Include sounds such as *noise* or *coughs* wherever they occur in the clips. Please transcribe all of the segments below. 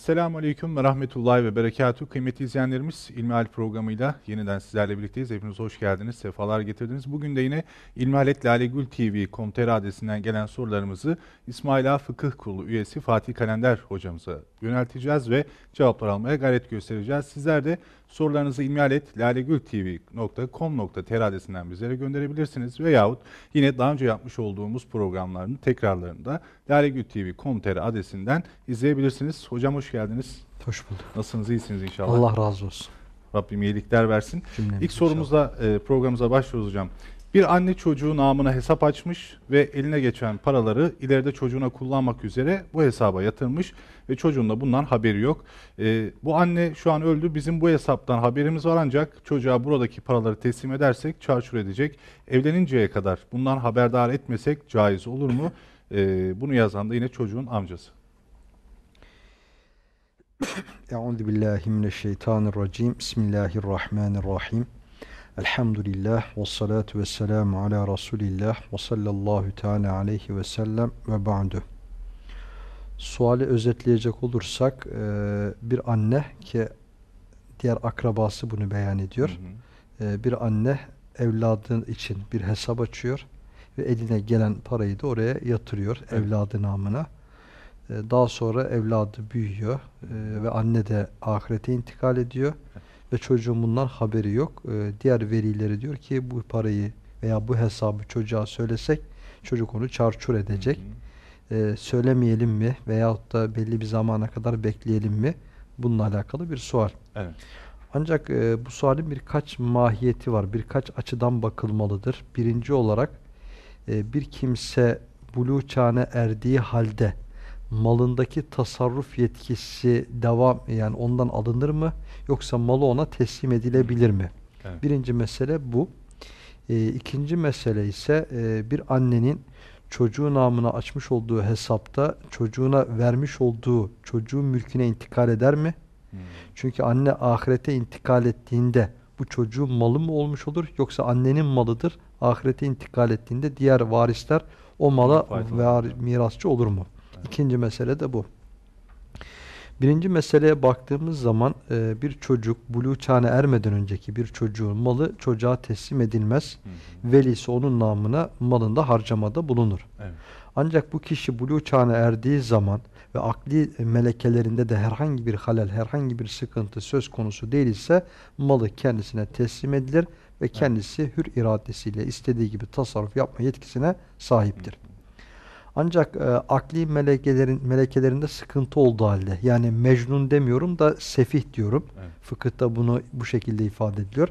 Esselamu Aleyküm ve Rahmetullahi ve Berekatuhu. Kıymetli izleyenlerimiz İlmihal programıyla yeniden sizlerle birlikteyiz. Hepiniz hoş geldiniz, sefalar getirdiniz. Bugün de yine İlmihalet Lalegül TV.com.tr adresinden gelen sorularımızı İsmaila Fıkıh Kurulu üyesi Fatih Kalender hocamıza yönelteceğiz ve cevaplar almaya gayret göstereceğiz. Sizler de sorularınızı ilmihaletlalegültv.com.tr adresinden bizlere gönderebilirsiniz. Veyahut yine daha önce yapmış olduğumuz programların tekrarlarını da lalegültv.com.tr adresinden izleyebilirsiniz. Hocam hoş geldiniz. Hoş bulduk. Nasılsınız? iyisiniz inşallah. Allah razı olsun. Rabbim iyilikler versin. Cümlemiz İlk sorumuzla e, programımıza başlıyoruz hocam. Bir anne çocuğu namına hesap açmış ve eline geçen paraları ileride çocuğuna kullanmak üzere bu hesaba yatırmış ve çocuğun da bundan haberi yok. E, bu anne şu an öldü. Bizim bu hesaptan haberimiz var ancak çocuğa buradaki paraları teslim edersek çarçur edecek. Evleninceye kadar bundan haberdar etmesek caiz olur mu? E, bunu yazan da yine çocuğun amcası. *coughs* Euzu billahi mineşşeytanirracim. Bismillahirrahmanirrahim. Elhamdülillah ve salatu ve selamu ala Resulillah ve sallallahu teala aleyhi ve sellem ve ba'du. Suali özetleyecek olursak e, bir anne ki diğer akrabası bunu beyan ediyor. Hı hı. E, bir anne evladı için bir hesap açıyor ve eline gelen parayı da oraya yatırıyor Evet. evladı namına. E, Daha sonra evladı büyüyor ve anne de ahirete intikal ediyor ve çocuğun bundan haberi yok. E, Diğer velileri diyor ki bu parayı veya bu hesabı çocuğa söylesek çocuk onu çarçur edecek. Hı hı. E, Söylemeyelim mi veyahut da belli bir zamana kadar bekleyelim mi? Bununla alakalı bir sual. Evet. Ancak e, bu sualin birkaç mahiyeti var. Birkaç açıdan bakılmalıdır. Birinci olarak e, bir kimse buluğ çağına erdiği halde malındaki tasarruf yetkisi devam yani ondan alınır mı yoksa malı ona teslim edilebilir mi? Evet. Birinci mesele bu. E, ikinci mesele ise e, bir annenin çocuğu namına açmış olduğu hesapta çocuğuna vermiş olduğu çocuğun mülküne intikal eder mi? Hı. Çünkü anne ahirete intikal ettiğinde bu çocuğun malı mı olmuş olur yoksa annenin malıdır. Ahirete intikal ettiğinde diğer varisler o mala var, mirasçı olur mu? Evet. İkinci mesele de bu. Birinci meseleye baktığımız zaman e, bir çocuk buluğ çağına ermeden önceki bir çocuğun malı çocuğa teslim edilmez. Hı hı. Velisi onun namına malında harcamada bulunur. Evet. Ancak bu kişi buluğ çağına erdiği zaman ve akli melekelerinde de herhangi bir halel, herhangi bir sıkıntı söz konusu değilse malı kendisine teslim edilir ve kendisi hür iradesiyle istediği gibi tasarruf yapma yetkisine sahiptir. Ancak e, akli melekelerin melekelerinde sıkıntı olduğu halde yani mecnun demiyorum da sefih diyorum. Evet. Fıkıhta bunu bu şekilde ifade ediliyor.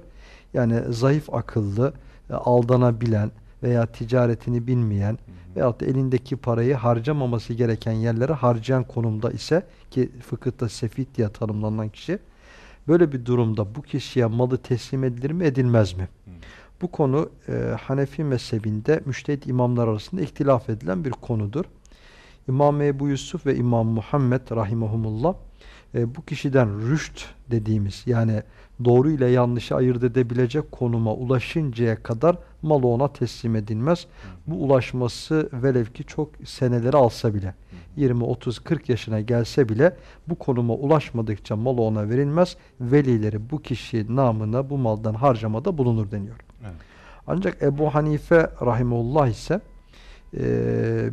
Yani zayıf akıllı, e, aldanabilen veya ticaretini bilmeyen veyahut da elindeki parayı harcamaması gereken yerlere harcayan konumda ise ki fıkıhta sefih diye tanımlanan kişi böyle bir durumda bu kişiye malı teslim edilir mi edilmez mi? Hı. Bu konu e, Hanefi mezhebinde müştehit imamlar arasında ihtilaf edilen bir konudur. İmam Ebu Yusuf ve İmam Muhammed rahimahumullah e, bu kişiden rüşt dediğimiz yani doğru ile yanlışı ayırt edebilecek konuma ulaşıncaya kadar malı ona teslim edilmez. Bu ulaşması velev ki çok seneleri alsa bile 20, 30, 40 yaşına gelse bile bu konuma ulaşmadıkça malı ona verilmez. Velileri bu kişi namına bu maldan harcamada bulunur deniyor. Evet. Ancak Ebu Hanife rahimullah ise e,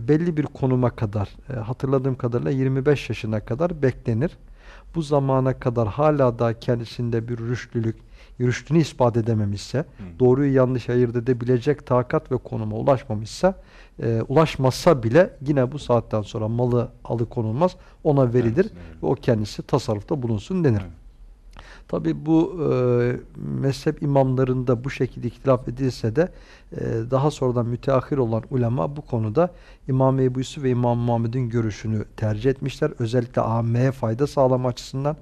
belli bir konuma kadar e, hatırladığım kadarıyla 25 yaşına kadar beklenir. Bu zamana kadar hala da kendisinde bir rüştlülük, rüştünü ispat edememişse, doğruyu yanlış ayırt edebilecek takat ve konuma ulaşmamışsa, e, ulaşmasa bile yine bu saatten sonra malı alıkonulmaz, ona verilir verilir. ve o kendisi tasarrufta bulunsun denir. Evet. Tabi bu e, mezhep imamlarında bu şekilde ihtilaf edilse de e, daha sonradan müteahhir olan ulema bu konuda İmam Ebu Yusuf ve İmam Muhammed'in görüşünü tercih etmişler. Özellikle AM'ye fayda sağlama açısından.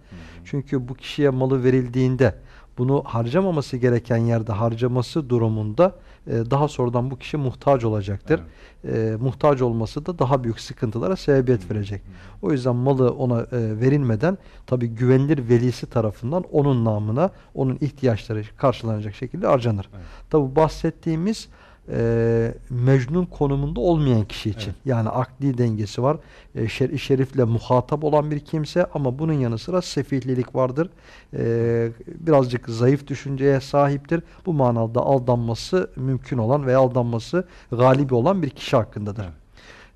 Çünkü bu kişiye malı verildiğinde bunu harcamaması gereken yerde harcaması durumunda e, daha sonradan bu kişi muhtaç olacaktır. E, muhtaç olması da daha büyük sıkıntılara sebebiyet verecek. O yüzden malı ona e, verilmeden tabi güvenilir velisi tarafından onun namına onun ihtiyaçları karşılanacak şekilde harcanır. Evet. Tabi bahsettiğimiz e, mecnun konumunda olmayan kişi için. Evet. Yani akli dengesi var. E, şer-i şerifle muhatap olan bir kimse ama bunun yanı sıra sefihlilik vardır. E, birazcık zayıf düşünceye sahiptir. Bu manada aldanması mümkün olan veya aldanması galibi olan bir kişi hakkındadır. Evet.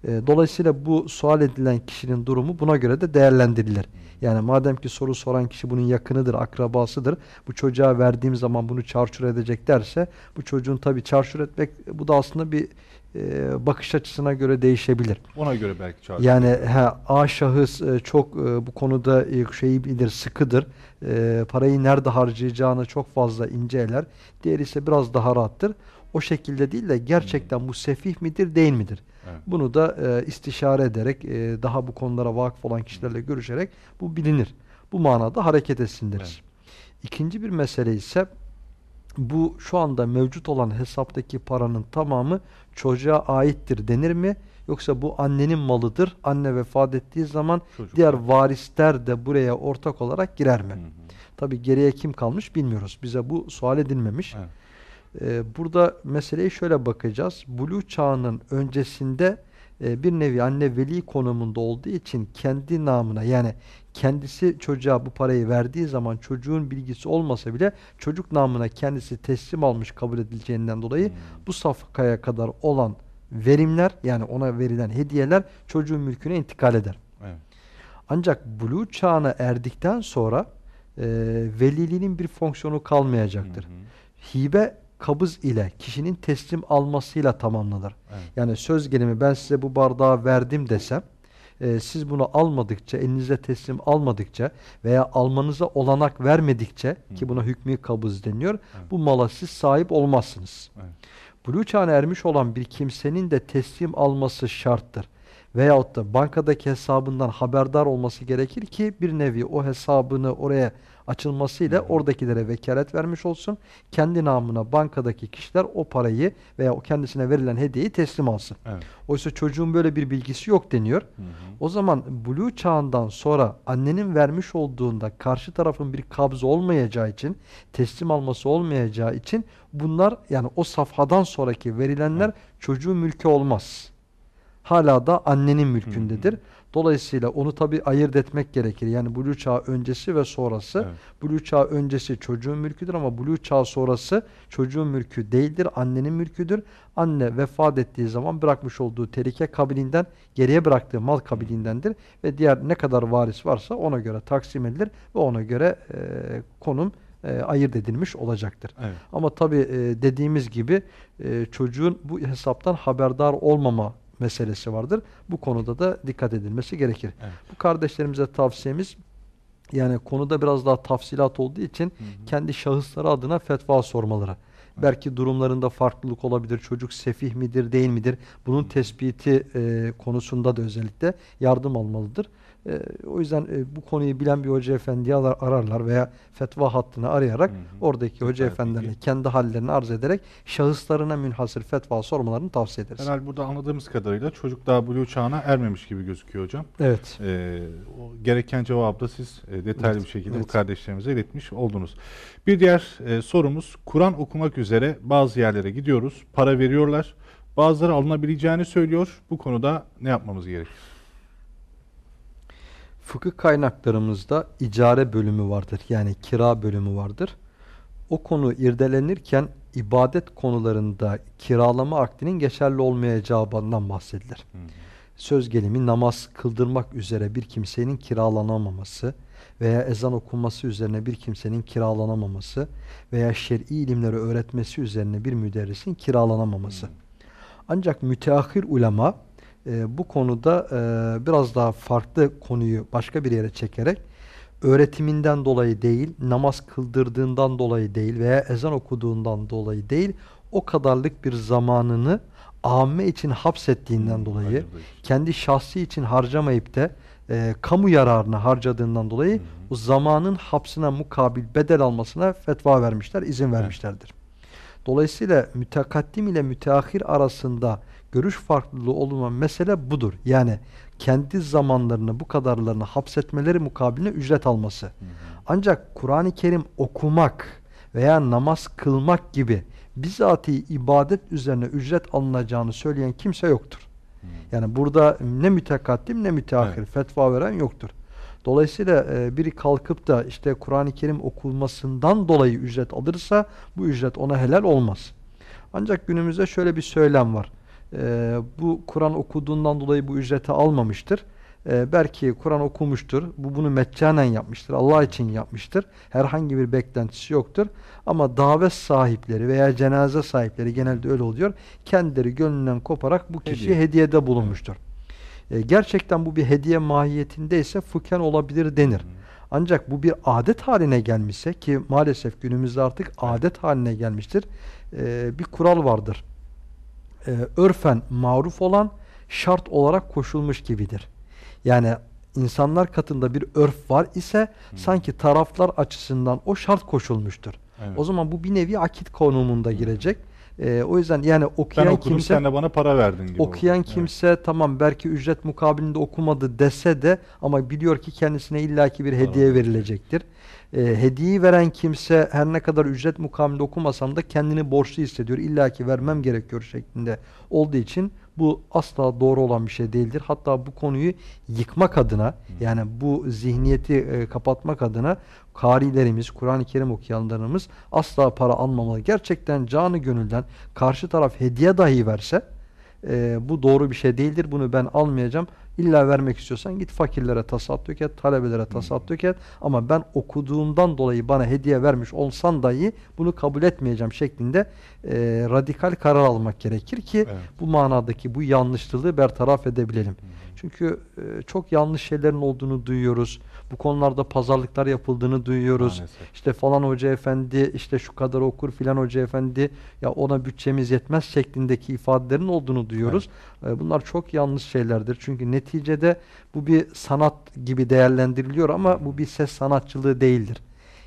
E, Dolayısıyla bu sual edilen kişinin durumu buna göre de değerlendirilir. Yani madem ki soru soran kişi bunun yakınıdır, akrabasıdır. Bu çocuğa verdiğim zaman bunu çarçur edecek derse bu çocuğun tabii çarçur etmek bu da aslında bir e, bakış açısına göre değişebilir. Ona göre belki çağrı. Yani he, A şahıs e, çok e, bu konuda e, şeyi bilir, sıkıdır. E, parayı nerede harcayacağını çok fazla inceler. Diğer ise biraz daha rahattır. O şekilde değil de gerçekten bu sefih midir, değil midir? Evet. Bunu da e, istişare ederek, e, daha bu konulara vakıf olan kişilerle görüşerek bu bilinir. Bu manada hareket etsin deriz. Evet. İkinci bir mesele ise bu şu anda mevcut olan hesaptaki paranın tamamı çocuğa aittir denir mi? Yoksa bu annenin malıdır. Anne vefat ettiği zaman Çocuk. diğer varisler de buraya ortak olarak girer mi? Hı hı. Tabi geriye kim kalmış bilmiyoruz. Bize bu sual edilmemiş. Evet. Ee, burada meseleye şöyle bakacağız. Bulu çağının öncesinde e, bir nevi anne veli konumunda olduğu için kendi namına yani kendisi çocuğa bu parayı verdiği zaman çocuğun bilgisi olmasa bile çocuk namına kendisi teslim almış kabul edileceğinden dolayı Hmm. bu safhaya kadar olan verimler yani ona verilen hediyeler çocuğun mülküne intikal eder. Evet. Ancak buluğ çağına erdikten sonra e, veliliğinin bir fonksiyonu kalmayacaktır. Hı hı. Hibe kabız ile kişinin teslim almasıyla tamamlanır. Evet. Yani söz gelimi ben size bu bardağı verdim desem e, siz bunu almadıkça, elinize teslim almadıkça veya almanıza olanak vermedikçe ki buna hükmü kabız deniyor. Bu mala siz sahip olmazsınız. Evet. Buluğ çağına ermiş olan bir kimsenin de teslim alması şarttır. Veyahut da bankadaki hesabından haberdar olması gerekir ki bir nevi o hesabını oraya açılmasıyla oradakilere vekalet vermiş olsun. Kendi namına bankadaki kişiler o parayı veya o kendisine verilen hediyeyi teslim alsın. Evet. Oysa çocuğun böyle bir bilgisi yok deniyor. Hı hı. O zaman buluğ çağından sonra annenin vermiş olduğunda karşı tarafın bir kabzı olmayacağı için, teslim alması olmayacağı için bunlar yani o safhadan sonraki verilenler çocuğun mülkü olmaz. Hala da annenin mülkündedir. Dolayısıyla onu tabi ayırt etmek gerekir. Yani buluğ çağı öncesi ve sonrası. Evet. Buluğ çağı öncesi çocuğun mülküdür ama buluğ çağı sonrası çocuğun mülkü değildir. Annenin mülküdür. Anne vefat ettiği zaman bırakmış olduğu terike kabilinden geriye bıraktığı mal kabilindendir. Ve diğer ne kadar varis varsa ona göre taksim edilir ve ona göre e, konum e, ayırt edilmiş olacaktır. Evet. Ama tabi dediğimiz gibi e, çocuğun bu hesaptan haberdar olmama meselesi vardır. Bu konuda da dikkat edilmesi gerekir. Evet. Bu kardeşlerimize tavsiyemiz yani konuda biraz daha tafsilat olduğu için kendi şahısları adına fetva sormaları. Belki durumlarında farklılık olabilir. Çocuk sefih midir, değil midir? Bunun tespiti e, konusunda da özellikle yardım almalıdır. E, o yüzden e, bu konuyu bilen bir hoca efendiyi arar- ararlar veya fetva hattını arayarak Hı hı. oradaki hoca Süper efendilerine bilgi. kendi hallerini arz ederek şahıslarına münhasır fetva sormalarını tavsiye ederiz. Herhalde burada anladığımız kadarıyla çocuk daha buluğ çağına ermemiş gibi gözüküyor hocam. Evet. Ee, o gereken cevabı da siz e, detaylı Evet, bir şekilde evet. bu kardeşlerimize iletmiş oldunuz. Bir diğer e, sorumuz Kur'an okumak üzere bazı yerlere gidiyoruz. Para veriyorlar. Bazıları alınabileceğini söylüyor. Bu konuda ne yapmamız gerekir? Fıkıh kaynaklarımızda icare bölümü vardır. Yani kira bölümü vardır. O konu irdelenirken ibadet konularında kiralama akdinin geçerli olmayacağından bahsedilir. Söz gelimi namaz kıldırmak üzere bir kimsenin kiralanamaması veya ezan okunması üzerine bir kimsenin kiralanamaması veya şer'i ilimleri öğretmesi üzerine bir müderrisin kiralanamaması. Ancak müteahhir ulema e, bu konuda e, biraz daha farklı konuyu başka bir yere çekerek öğretiminden dolayı değil, namaz kıldırdığından dolayı değil veya ezan okuduğundan dolayı değil, o kadarlık bir zamanını amme için hapsettiğinden Hmm, dolayı, kendi şahsi için harcamayıp da e, kamu yararına harcadığından dolayı o zamanın hapsine mukabil bedel almasına fetva vermişler, izin vermişlerdir. Dolayısıyla mütekaddim ile müteahhir arasında görüş farklılığı olma mesele budur. Yani kendi zamanlarını bu kadarlarını hapsetmeleri mukabiline ücret alması. Ancak Kur'an-ı Kerim okumak veya namaz kılmak gibi bizatihi ibadet üzerine ücret alınacağını söyleyen kimse yoktur. Yani burada ne mütekaddim ne müteahhir Evet. fetva veren yoktur. Dolayısıyla e, biri kalkıp da işte Kur'an-ı Kerim okunmasından dolayı ücret alırsa bu ücret ona helal olmaz. Ancak günümüzde şöyle bir söylem var. E, bu Kur'an okuduğundan dolayı bu ücreti almamıştır. E, belki Kur'an okumuştur. Bu bunu meccanen yapmıştır. Allah için yapmıştır. Herhangi bir beklentisi yoktur. Ama davet sahipleri veya cenaze sahipleri genelde öyle oluyor. Kendileri gönlünden koparak bu kişiye Hediye. hediyede bulunmuştur. E, gerçekten bu bir hediye mahiyetindeyse fıkhen olabilir denir. Ancak bu bir adet haline gelmişse ki maalesef günümüzde artık adet haline gelmiştir. e, bir kural vardır. E, örfen maruf olan şart olarak koşulmuş gibidir. Yani insanlar katında bir örf var ise sanki taraflar açısından o şart koşulmuştur. Evet. O zaman bu bir nevi akit konumunda girecek. E, o yüzden yani ben okuyan okudum kimse sen de bana para verdin gibi. okuyan oldu. Evet. kimse tamam belki ücret mukabilinde okumadı dese de ama biliyor ki kendisine illaki bir hediye Tamam. verilecektir. Ee, hediyeyi veren kimse her ne kadar ücret mukabilinde okumasam da kendini borçlu hissediyor. illaki vermem gerekiyor şeklinde olduğu için bu asla doğru olan bir şey değildir. Hatta bu konuyu yıkmak adına yani bu zihniyeti e, kapatmak adına karilerimiz, Kur'an-ı Kerim okuyanlarımız asla para almamalı. Gerçekten canı gönülden karşı taraf hediye dahi verse e, bu doğru bir şey değildir. Bunu ben almayacağım. İlla vermek istiyorsan git fakirlere tasadduk et, talebelere tasadduk et. Ama ben okuduğumdan dolayı bana hediye vermiş olsan dahi bunu kabul etmeyeceğim şeklinde e, radikal karar almak gerekir ki Evet. bu manadaki bu yanlışlılığı bertaraf edebilelim. Çünkü e, çok yanlış şeylerin olduğunu duyuyoruz. Bu konularda pazarlıklar yapıldığını duyuyoruz. Maalesef. İşte falan hoca efendi işte şu kadar okur filan hoca efendi ya ona bütçemiz yetmez şeklindeki ifadelerin olduğunu duyuyoruz. E, Bunlar çok yanlış şeylerdir. Çünkü neticede bu bir sanat gibi değerlendiriliyor ama bu bir ses sanatçılığı değildir.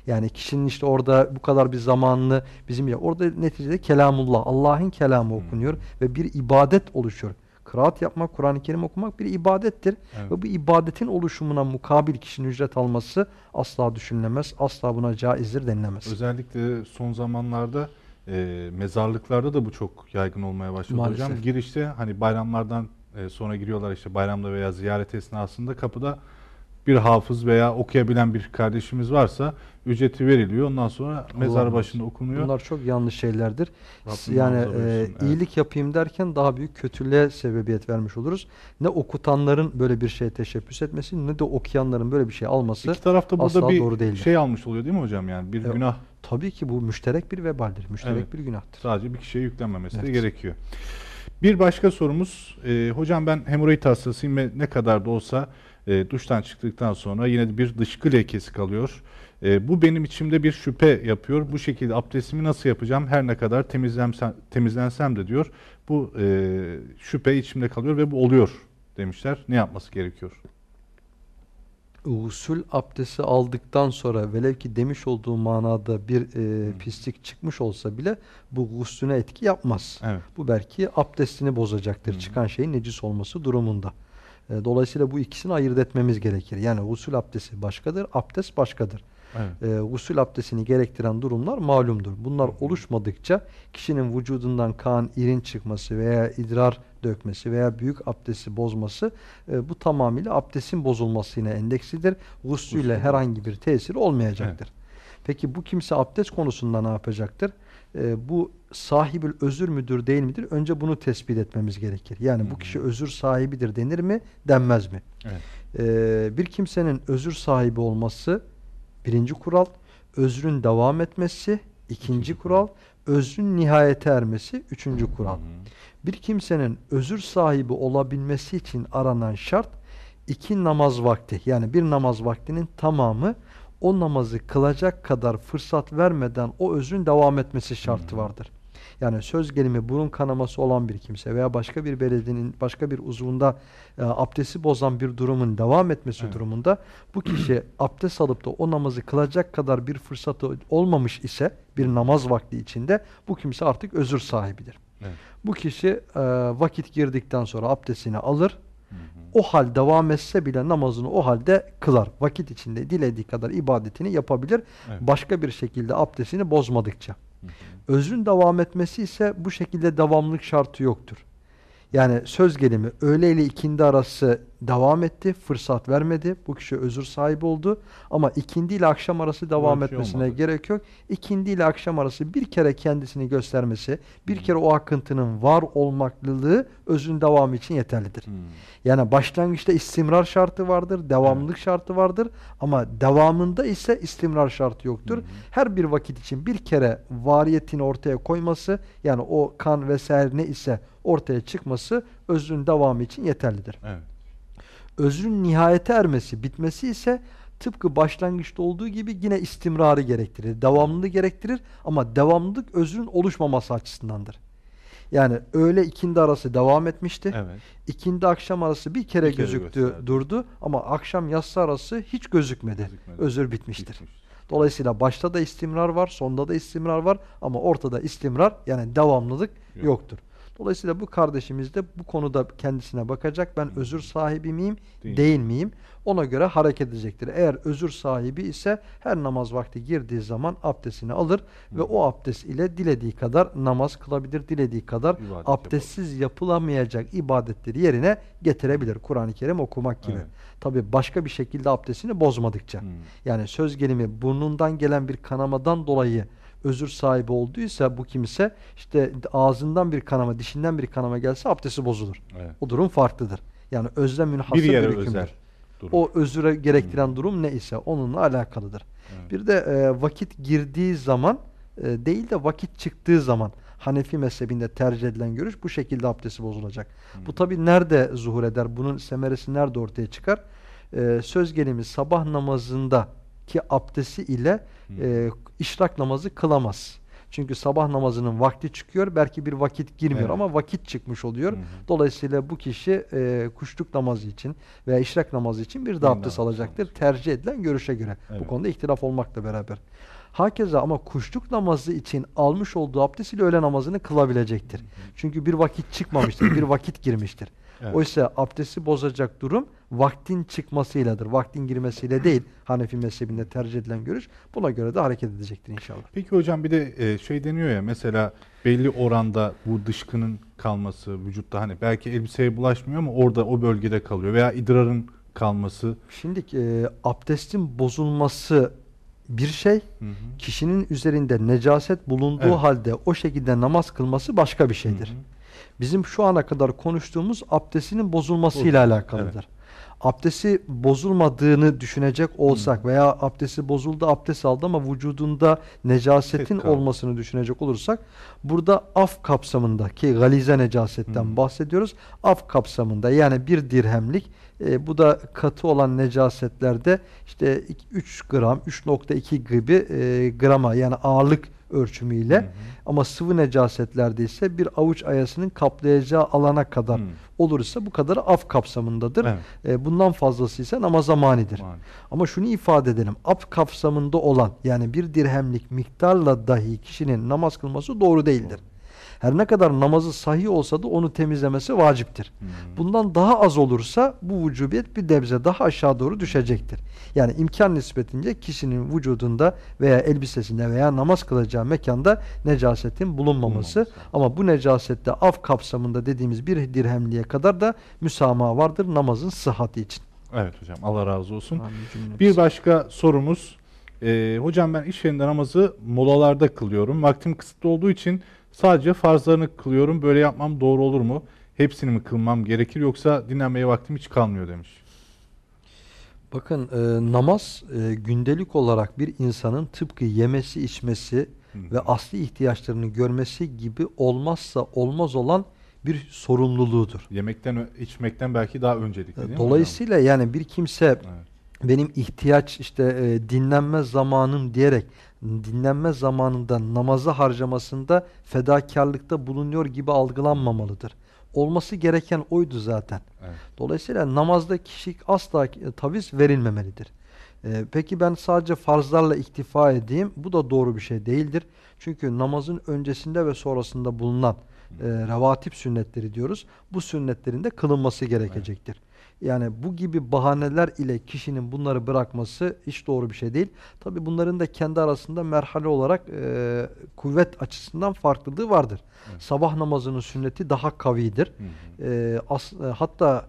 Yani kişinin işte orada bu kadar bir zamanını bizim ya orada neticede kelamullah Allah'ın kelamı okunuyor ve bir ibadet oluşuyor. Kıraat yapmak, Kur'an-ı Kerim okumak bir ibadettir. Evet. Ve bu ibadetin oluşumuna mukabil kişinin ücret alması asla düşünülemez. Asla buna caizdir denilemez. Özellikle son zamanlarda e, mezarlıklarda da bu çok yaygın olmaya başladı Maalesef. hocam. Girişte hani bayramlardan e, sonra giriyorlar işte bayramda veya ziyaret esnasında kapıda bir hafız veya okuyabilen bir kardeşimiz varsa ücreti veriliyor. Ondan sonra mezar Allah başında okunuyor. Bunlar çok yanlış şeylerdir. Rabbim yani e. Evet. iyilik yapayım derken daha büyük kötülüğe sebebiyet vermiş oluruz. Ne okutanların böyle bir şeye teşebbüs etmesi ne de okuyanların böyle bir şey alması İki tarafta burada bir doğru değildir. şey almış oluyor değil mi hocam yani? Bir Evet. günah Tabii ki bu müşterek bir vebaldir. Müşterek Evet. bir günahtır. sadece bir kişiye yüklenmemesi de Evet. gerekiyor. Bir başka sorumuz, e, hocam ben hemoroid hastasıyım ve ne kadar da olsa e, duştan çıktıktan sonra yine de bir dışkı lekesi kalıyor. E, bu benim içimde bir şüphe yapıyor. Bu şekilde abdestimi nasıl yapacağım? Her ne kadar temizlensem, temizlensem de diyor. Bu e, şüphe içimde kalıyor ve bu oluyor demişler. Ne yapması gerekiyor? Usul abdesti aldıktan sonra velev ki demiş olduğu manada bir e, pislik çıkmış olsa bile bu guslüne etki yapmaz. Evet. Bu belki abdestini bozacaktır. Hı. Çıkan şeyin necis olması durumunda. E, Dolayısıyla bu ikisini ayırt etmemiz gerekir. Yani usul abdesti başkadır, abdest başkadır. Evet. E, gusül abdestini gerektiren durumlar malumdur. Bunlar oluşmadıkça kişinin vücudundan kan, irin çıkması veya idrar dökmesi veya büyük abdesti bozması e, bu tamamıyla abdestin bozulmasıyla endeksidir. Guslüyle Guslü. herhangi bir tesiri olmayacaktır. Peki bu kimse abdest konusunda ne yapacaktır? E, bu sahibül özür müdür değil midir? Önce bunu tespit etmemiz gerekir. Yani Hı bu hı. kişi özür sahibidir denir mi? Denmez mi? Evet. Ee, bir kimsenin özür sahibi olması birinci kural, özrün devam etmesi. İkinci kural, özrün nihayete ermesi. Üçüncü kural. Bir kimsenin özür sahibi olabilmesi için aranan şart iki namaz vakti. Yani bir namaz vaktinin tamamı o namazı kılacak kadar fırsat vermeden o özrün devam etmesi şartı vardır. Yani söz gelimi burun kanaması olan bir kimse veya başka bir belediyenin başka bir uzvunda e, abdesti bozan bir durumun devam etmesi Evet. durumunda bu kişi *clears throat* abdest alıp da o namazı kılacak kadar bir fırsatı olmamış ise bir namaz vakti içinde bu kimse artık özür sahibidir. Evet. Bu kişi e, vakit girdikten sonra abdestini alır. Hı hı. O hal devam etse bile namazını o halde kılar. Vakit içinde dilediği kadar ibadetini yapabilir. Evet. Başka bir şekilde abdestini bozmadıkça. Özrün devam etmesi ise bu şekilde devamlılık şartı yoktur. Yani söz gelimi öğle ile ikindi arası devam etti, fırsat vermedi. Bu kişi özür sahibi oldu. Ama ikindi ile akşam arası devam Böyle şey etmesine olmadı. gerek yok. İkindi ile akşam arası bir kere kendisini göstermesi, bir kere o akıntının var olmaklılığı özrün devamı için yeterlidir. Hı. Yani başlangıçta istimrar şartı vardır, devamlılık şartı vardır ama devamında ise istimrar şartı yoktur. Hı. Her bir vakit için bir kere variyetini ortaya koyması yani o kan vesaire ne ise ortaya çıkması özrün devamı için yeterlidir. Evet. Özrün nihayete ermesi, bitmesi ise tıpkı başlangıçta olduğu gibi yine istimrarı gerektirir. Devamlılığı gerektirir ama devamlılık özrün oluşmaması açısındandır. Yani öğle ikindi arası devam etmişti. Evet. İkindi akşam arası bir kere Bir kere gözüktü, gösterdi. durdu ama akşam yatsı arası hiç gözükmedi. Gözükmedi. Özür bitmiştir. Bitmiş. Dolayısıyla başta da istimrar var, sonda da istimrar var ama ortada istimrar yani devamlılık Yok. yoktur. Dolayısıyla bu kardeşimiz de bu konuda kendisine bakacak. Ben özür sahibi miyim, Değil. değil, miyim? Ona göre hareket edecektir. Eğer özür sahibi ise her namaz vakti girdiği zaman abdestini alır ve o abdest ile dilediği kadar namaz kılabilir, dilediği kadar İbadet abdestsiz yapılamayacak ibadetleri yerine getirebilir. Kur'an-ı Kerim okumak gibi. Evet. Tabi başka bir şekilde abdestini bozmadıkça. Hı. Yani söz gelimi burnundan gelen bir kanamadan dolayı özür sahibi olduysa bu kimse işte ağzından bir kanama, dişinden bir kanama gelse abdesti bozulur. Evet. O durum farklıdır. Yani özle münhasır Bir bir hükümdür. özel. durum. O özüre gerektiren durum ne ise onunla alakalıdır. Evet. Bir de e, vakit girdiği zaman e, değil de vakit çıktığı zaman Hanefi mezhebinde tercih edilen görüş bu şekilde abdesti bozulacak. Bu tabi nerede zuhur eder? Bunun semeresi nerede ortaya çıkar? E, söz gelimi sabah namazında ki abdesti ile e, işrak namazı kılamaz. Çünkü sabah namazının vakti çıkıyor. Belki bir vakit girmiyor Evet. ama vakit çıkmış oluyor. Hı hı. Dolayısıyla bu kişi e, kuşluk namazı için veya işrak namazı için bir de abdest alacaktır. alacak. Tercih edilen görüşe göre. Bu Evet. konuda ihtilaf olmakla beraber. Hakeza ama kuşluk namazı için almış olduğu abdest ile öğle namazını kılabilecektir. Çünkü bir vakit çıkmamıştır, bir vakit girmiştir. Evet. Oysa abdesti bozacak durum vaktin çıkmasıyladır. Vaktin girmesiyle değil Hanefi mezhebinde tercih edilen görüş. Buna göre de hareket edecektir inşallah. Peki hocam bir de e, şey deniyor ya mesela belli oranda bu dışkının kalması vücutta hani belki elbiseye bulaşmıyor ama orada o bölgede kalıyor veya idrarın kalması. Şimdi e, abdestin bozulması bir şey, Hı hı. kişinin üzerinde necaset bulunduğu Evet. halde o şekilde namaz kılması başka bir şeydir. Hı hı. Bizim şu ana kadar konuştuğumuz abdestinin bozulmasıyla Bozulması, alakalıdır. Abdesti bozulmadığını düşünecek olsak veya abdesti bozuldu, abdest aldı ama vücudunda necasetin kaldı. olmasını düşünecek olursak burada af kapsamında ki galize necasetten Hı. bahsediyoruz. Af kapsamında yani bir dirhemlik e, bu da katı olan necasetlerde işte 3 gram, 3.2 gibi e, grama yani ağırlık ölçümüyle Hı hı. ama sıvı necasetlerde ise bir avuç ayasının kaplayacağı alana kadar Hı. olursa bu kadarı af kapsamındadır. Evet. E, bundan fazlası ise namaza manidir. Mani. Ama şunu ifade edelim. Af kapsamında olan yani bir dirhemlik miktarla dahi kişinin namaz kılması doğru değildir. Her ne kadar namazı sahih olsa da onu temizlemesi vaciptir. Hı. Bundan daha az olursa bu vücubiyet bir debze daha aşağı doğru düşecektir. Yani imkan nispetince kişinin vücudunda veya elbisesinde veya namaz kılacağı mekanda necasetin bulunmaması. Bulunmaması. Ama bu necasette af kapsamında dediğimiz bir dirhemliğe kadar da müsamaha vardır namazın sıhhati için. Evet hocam Allah razı olsun. Amin. Bir başka sorumuz. Ee, hocam ben iş yerinde namazı molalarda kılıyorum. Vaktim kısıtlı olduğu için sadece farzlarını kılıyorum. Böyle yapmam doğru olur mu? Hepsini mi kılmam gerekir yoksa dinlenmeye vaktim hiç kalmıyor demiş. Bakın e, namaz e, gündelik olarak bir insanın tıpkı yemesi, içmesi Hı. ve asli ihtiyaçlarını görmesi gibi olmazsa olmaz olan bir sorumluluğudur. Yemekten, içmekten belki daha öncelikli değil mi? Dolayısıyla yani bir kimse Evet. benim ihtiyaç işte e, dinlenme zamanım diyerek dinlenme zamanında namazı harcamasında fedakarlıkta bulunuyor gibi algılanmamalıdır. Olması gereken oydu zaten. Evet. Dolayısıyla namazda kişi asla e, taviz verilmemelidir. E, peki ben sadece farzlarla iktifa edeyim. Bu da doğru bir şey değildir. Çünkü namazın öncesinde ve sonrasında bulunan e, revatip sünnetleri diyoruz. Bu sünnetlerin de kılınması gerekecektir. Yani bu gibi bahaneler ile kişinin bunları bırakması hiç doğru bir şey değil. Tabi bunların da kendi arasında merhale olarak e, kuvvet açısından farklılığı vardır. Evet. Sabah namazının sünneti daha kavidir. Hı hı. E, as- e, hatta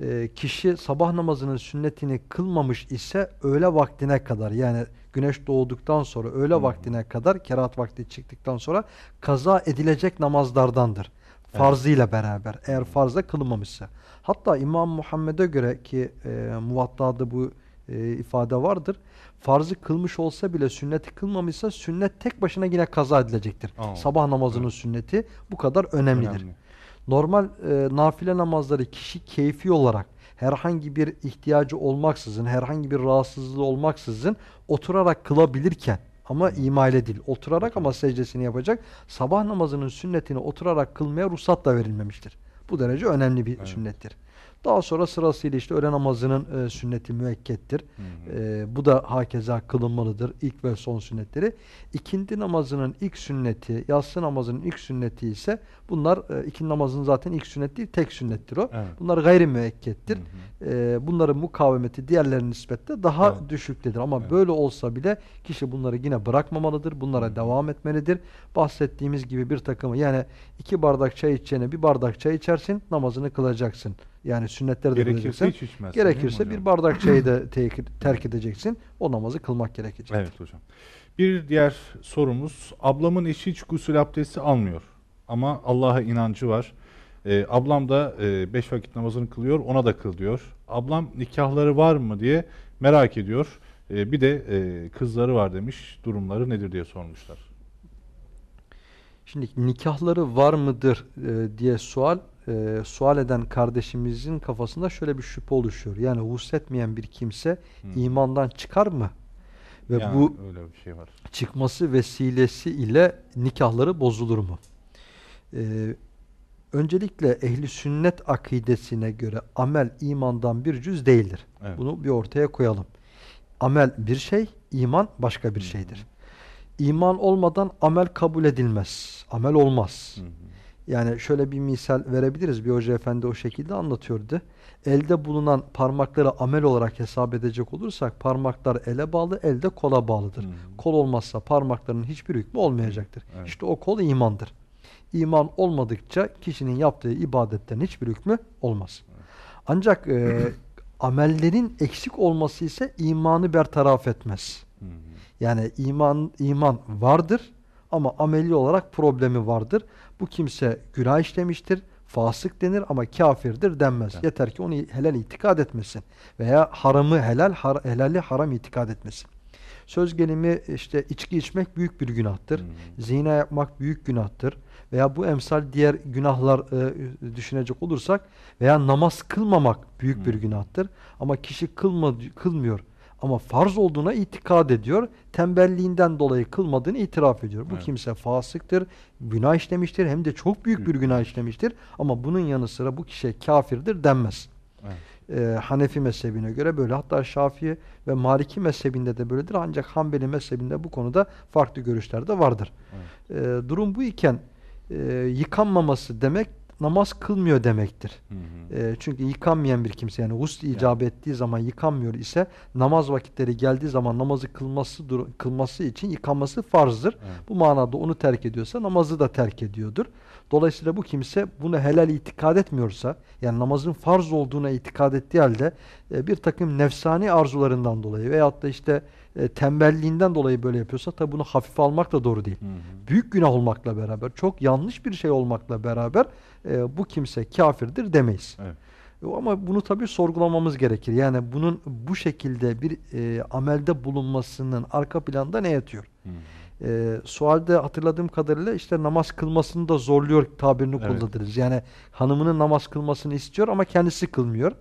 e, kişi sabah namazının sünnetini kılmamış ise öğle vaktine kadar yani güneş doğduktan sonra öğle Hı hı. vaktine kadar kerahat vakti çıktıktan sonra kaza edilecek namazlardandır. Farzıyla beraber eğer farza kılınmamışsa. Hatta İmam Muhammed'e göre ki e, muvatta'da bu e, ifade vardır. Farzı kılmış olsa bile sünneti kılmamışsa sünnet tek başına yine kaza edilecektir. Aa, Sabah namazının evet. sünneti bu kadar önemlidir. Önemli. Normal e, nafile namazları kişi keyfi olarak herhangi bir ihtiyacı olmaksızın, herhangi bir rahatsızlığı olmaksızın oturarak kılabilirken ama ima ile değil, oturarak ama secdesini yapacak. Sabah namazının sünnetini oturarak kılmaya ruhsat da verilmemiştir. Bu derece önemli bir Evet. sünnettir. Daha sonra sırasıyla işte öğle namazının e, sünneti müekkettir. Hı hı. E, bu da hakeza kılınmalıdır. ilk ve son sünnetleri. İkindi namazının ilk sünneti, yatsı namazının ilk sünneti ise bunlar e, ikindi namazının zaten ilk sünnet değil, tek sünnettir o. Evet. Bunlar gayri müekkettir. Hı hı. E, bunların mukavemeti diğerlerinin nispetle daha Evet. düşüktedir. Ama Evet. böyle olsa bile kişi bunları yine bırakmamalıdır. Bunlara Hı hı. devam etmelidir. Bahsettiğimiz gibi bir takımı yani iki bardak çay içeceğine bir bardak çay içersin, namazını kılacaksın. Yani sünnetleri de Gerekirse hiç mi Gerekirse bir bardak çayı da te- terk edeceksin. O namazı kılmak gerekecek. Evet hocam. Bir diğer sorumuz ablamın eşi hiç gusül abdesti almıyor ama Allah'a inancı var. Ee, ablam da e, beş vakit namazını kılıyor ona da kıl diyor. Ablam nikahları var mı diye merak ediyor. Ee, bir de e, kızları var demiş durumları nedir diye sormuşlar. Şimdi nikahları var mıdır e, diye sual e, sual eden kardeşimizin kafasında şöyle bir şüphe oluşuyor. Yani husletmeyen bir kimse Hı. imandan çıkar mı? Ve Yani bu öyle bir şey var. çıkması vesilesi ile nikahları bozulur mu? Ee, öncelikle ehli sünnet akidesine göre amel imandan bir cüz değildir. Evet. Bunu bir ortaya koyalım. Amel bir şey, iman başka bir hı. şeydir. İman olmadan amel kabul edilmez. Amel olmaz. Hı. Yani şöyle bir misal verebiliriz. Bir hoca efendi o şekilde anlatıyordu. Elde bulunan parmakları amel olarak hesap edecek olursak parmaklar ele bağlı, elde kola bağlıdır. Hı hı. Kol olmazsa parmakların hiçbir hükmü olmayacaktır. Evet. İşte o kol imandır. İman olmadıkça kişinin yaptığı ibadetten hiçbir hükmü olmaz. Ancak e, *clears throat* amellerin eksik olması ise imanı bertaraf etmez. Hı hı. Yani iman iman vardır ama ameli olarak problemi vardır. Bu kimse günah işlemiştir, fasık denir ama kafirdir denmez. Evet. Yeter ki onu helal itikad etmesin veya haramı helal, har helali haram itikad etmesin. Söz gelimi işte içki içmek büyük bir günahtır. Hı. Zina yapmak büyük günahtır. Veya bu emsal diğer günahlar e, düşünecek olursak veya namaz kılmamak büyük bir Hı. günahtır. Ama kişi kılma, kılmıyor ama farz olduğuna itikad ediyor. Tembelliğinden dolayı kılmadığını itiraf ediyor. Bu Evet. kimse fasıktır, günah işlemiştir hem de çok büyük bir günah işlemiştir. Ama bunun yanı sıra bu kişiye kafirdir denmez. Evet. Ee, Hanefi mezhebine göre böyle. Hatta Şafii ve Maliki mezhebinde de böyledir. Ancak Hanbeli mezhebinde bu konuda farklı görüşler de vardır. Evet. Ee, durum bu iken e, yıkanmaması demek namaz kılmıyor demektir. Hı hı. E, çünkü yıkanmayan bir kimse yani gusl icap ettiği zaman yıkanmıyor ise namaz vakitleri geldiği zaman namazı kılması kılması için yıkanması farzdır. Evet. Bu manada onu terk ediyorsa namazı da terk ediyordur. Dolayısıyla bu kimse bunu helal itikad etmiyorsa yani namazın farz olduğuna itikad ettiği halde e, bir takım nefsani arzularından dolayı veyahut da işte e, tembelliğinden dolayı böyle yapıyorsa tabi bunu hafife almak da doğru değil Hı hı. büyük günah olmakla beraber, çok yanlış bir şey olmakla beraber e, bu kimse kafirdir demeyiz. Evet. E, Ama bunu tabii sorgulamamız gerekir. Yani bunun bu şekilde bir e, amelde bulunmasının arka planda ne yatıyor? Hı hı. e, sualde hatırladığım kadarıyla işte namaz kılmasını da zorluyor tabirini Evet. kullanırız. Yani hanımının namaz kılmasını istiyor ama kendisi kılmıyor. Hı.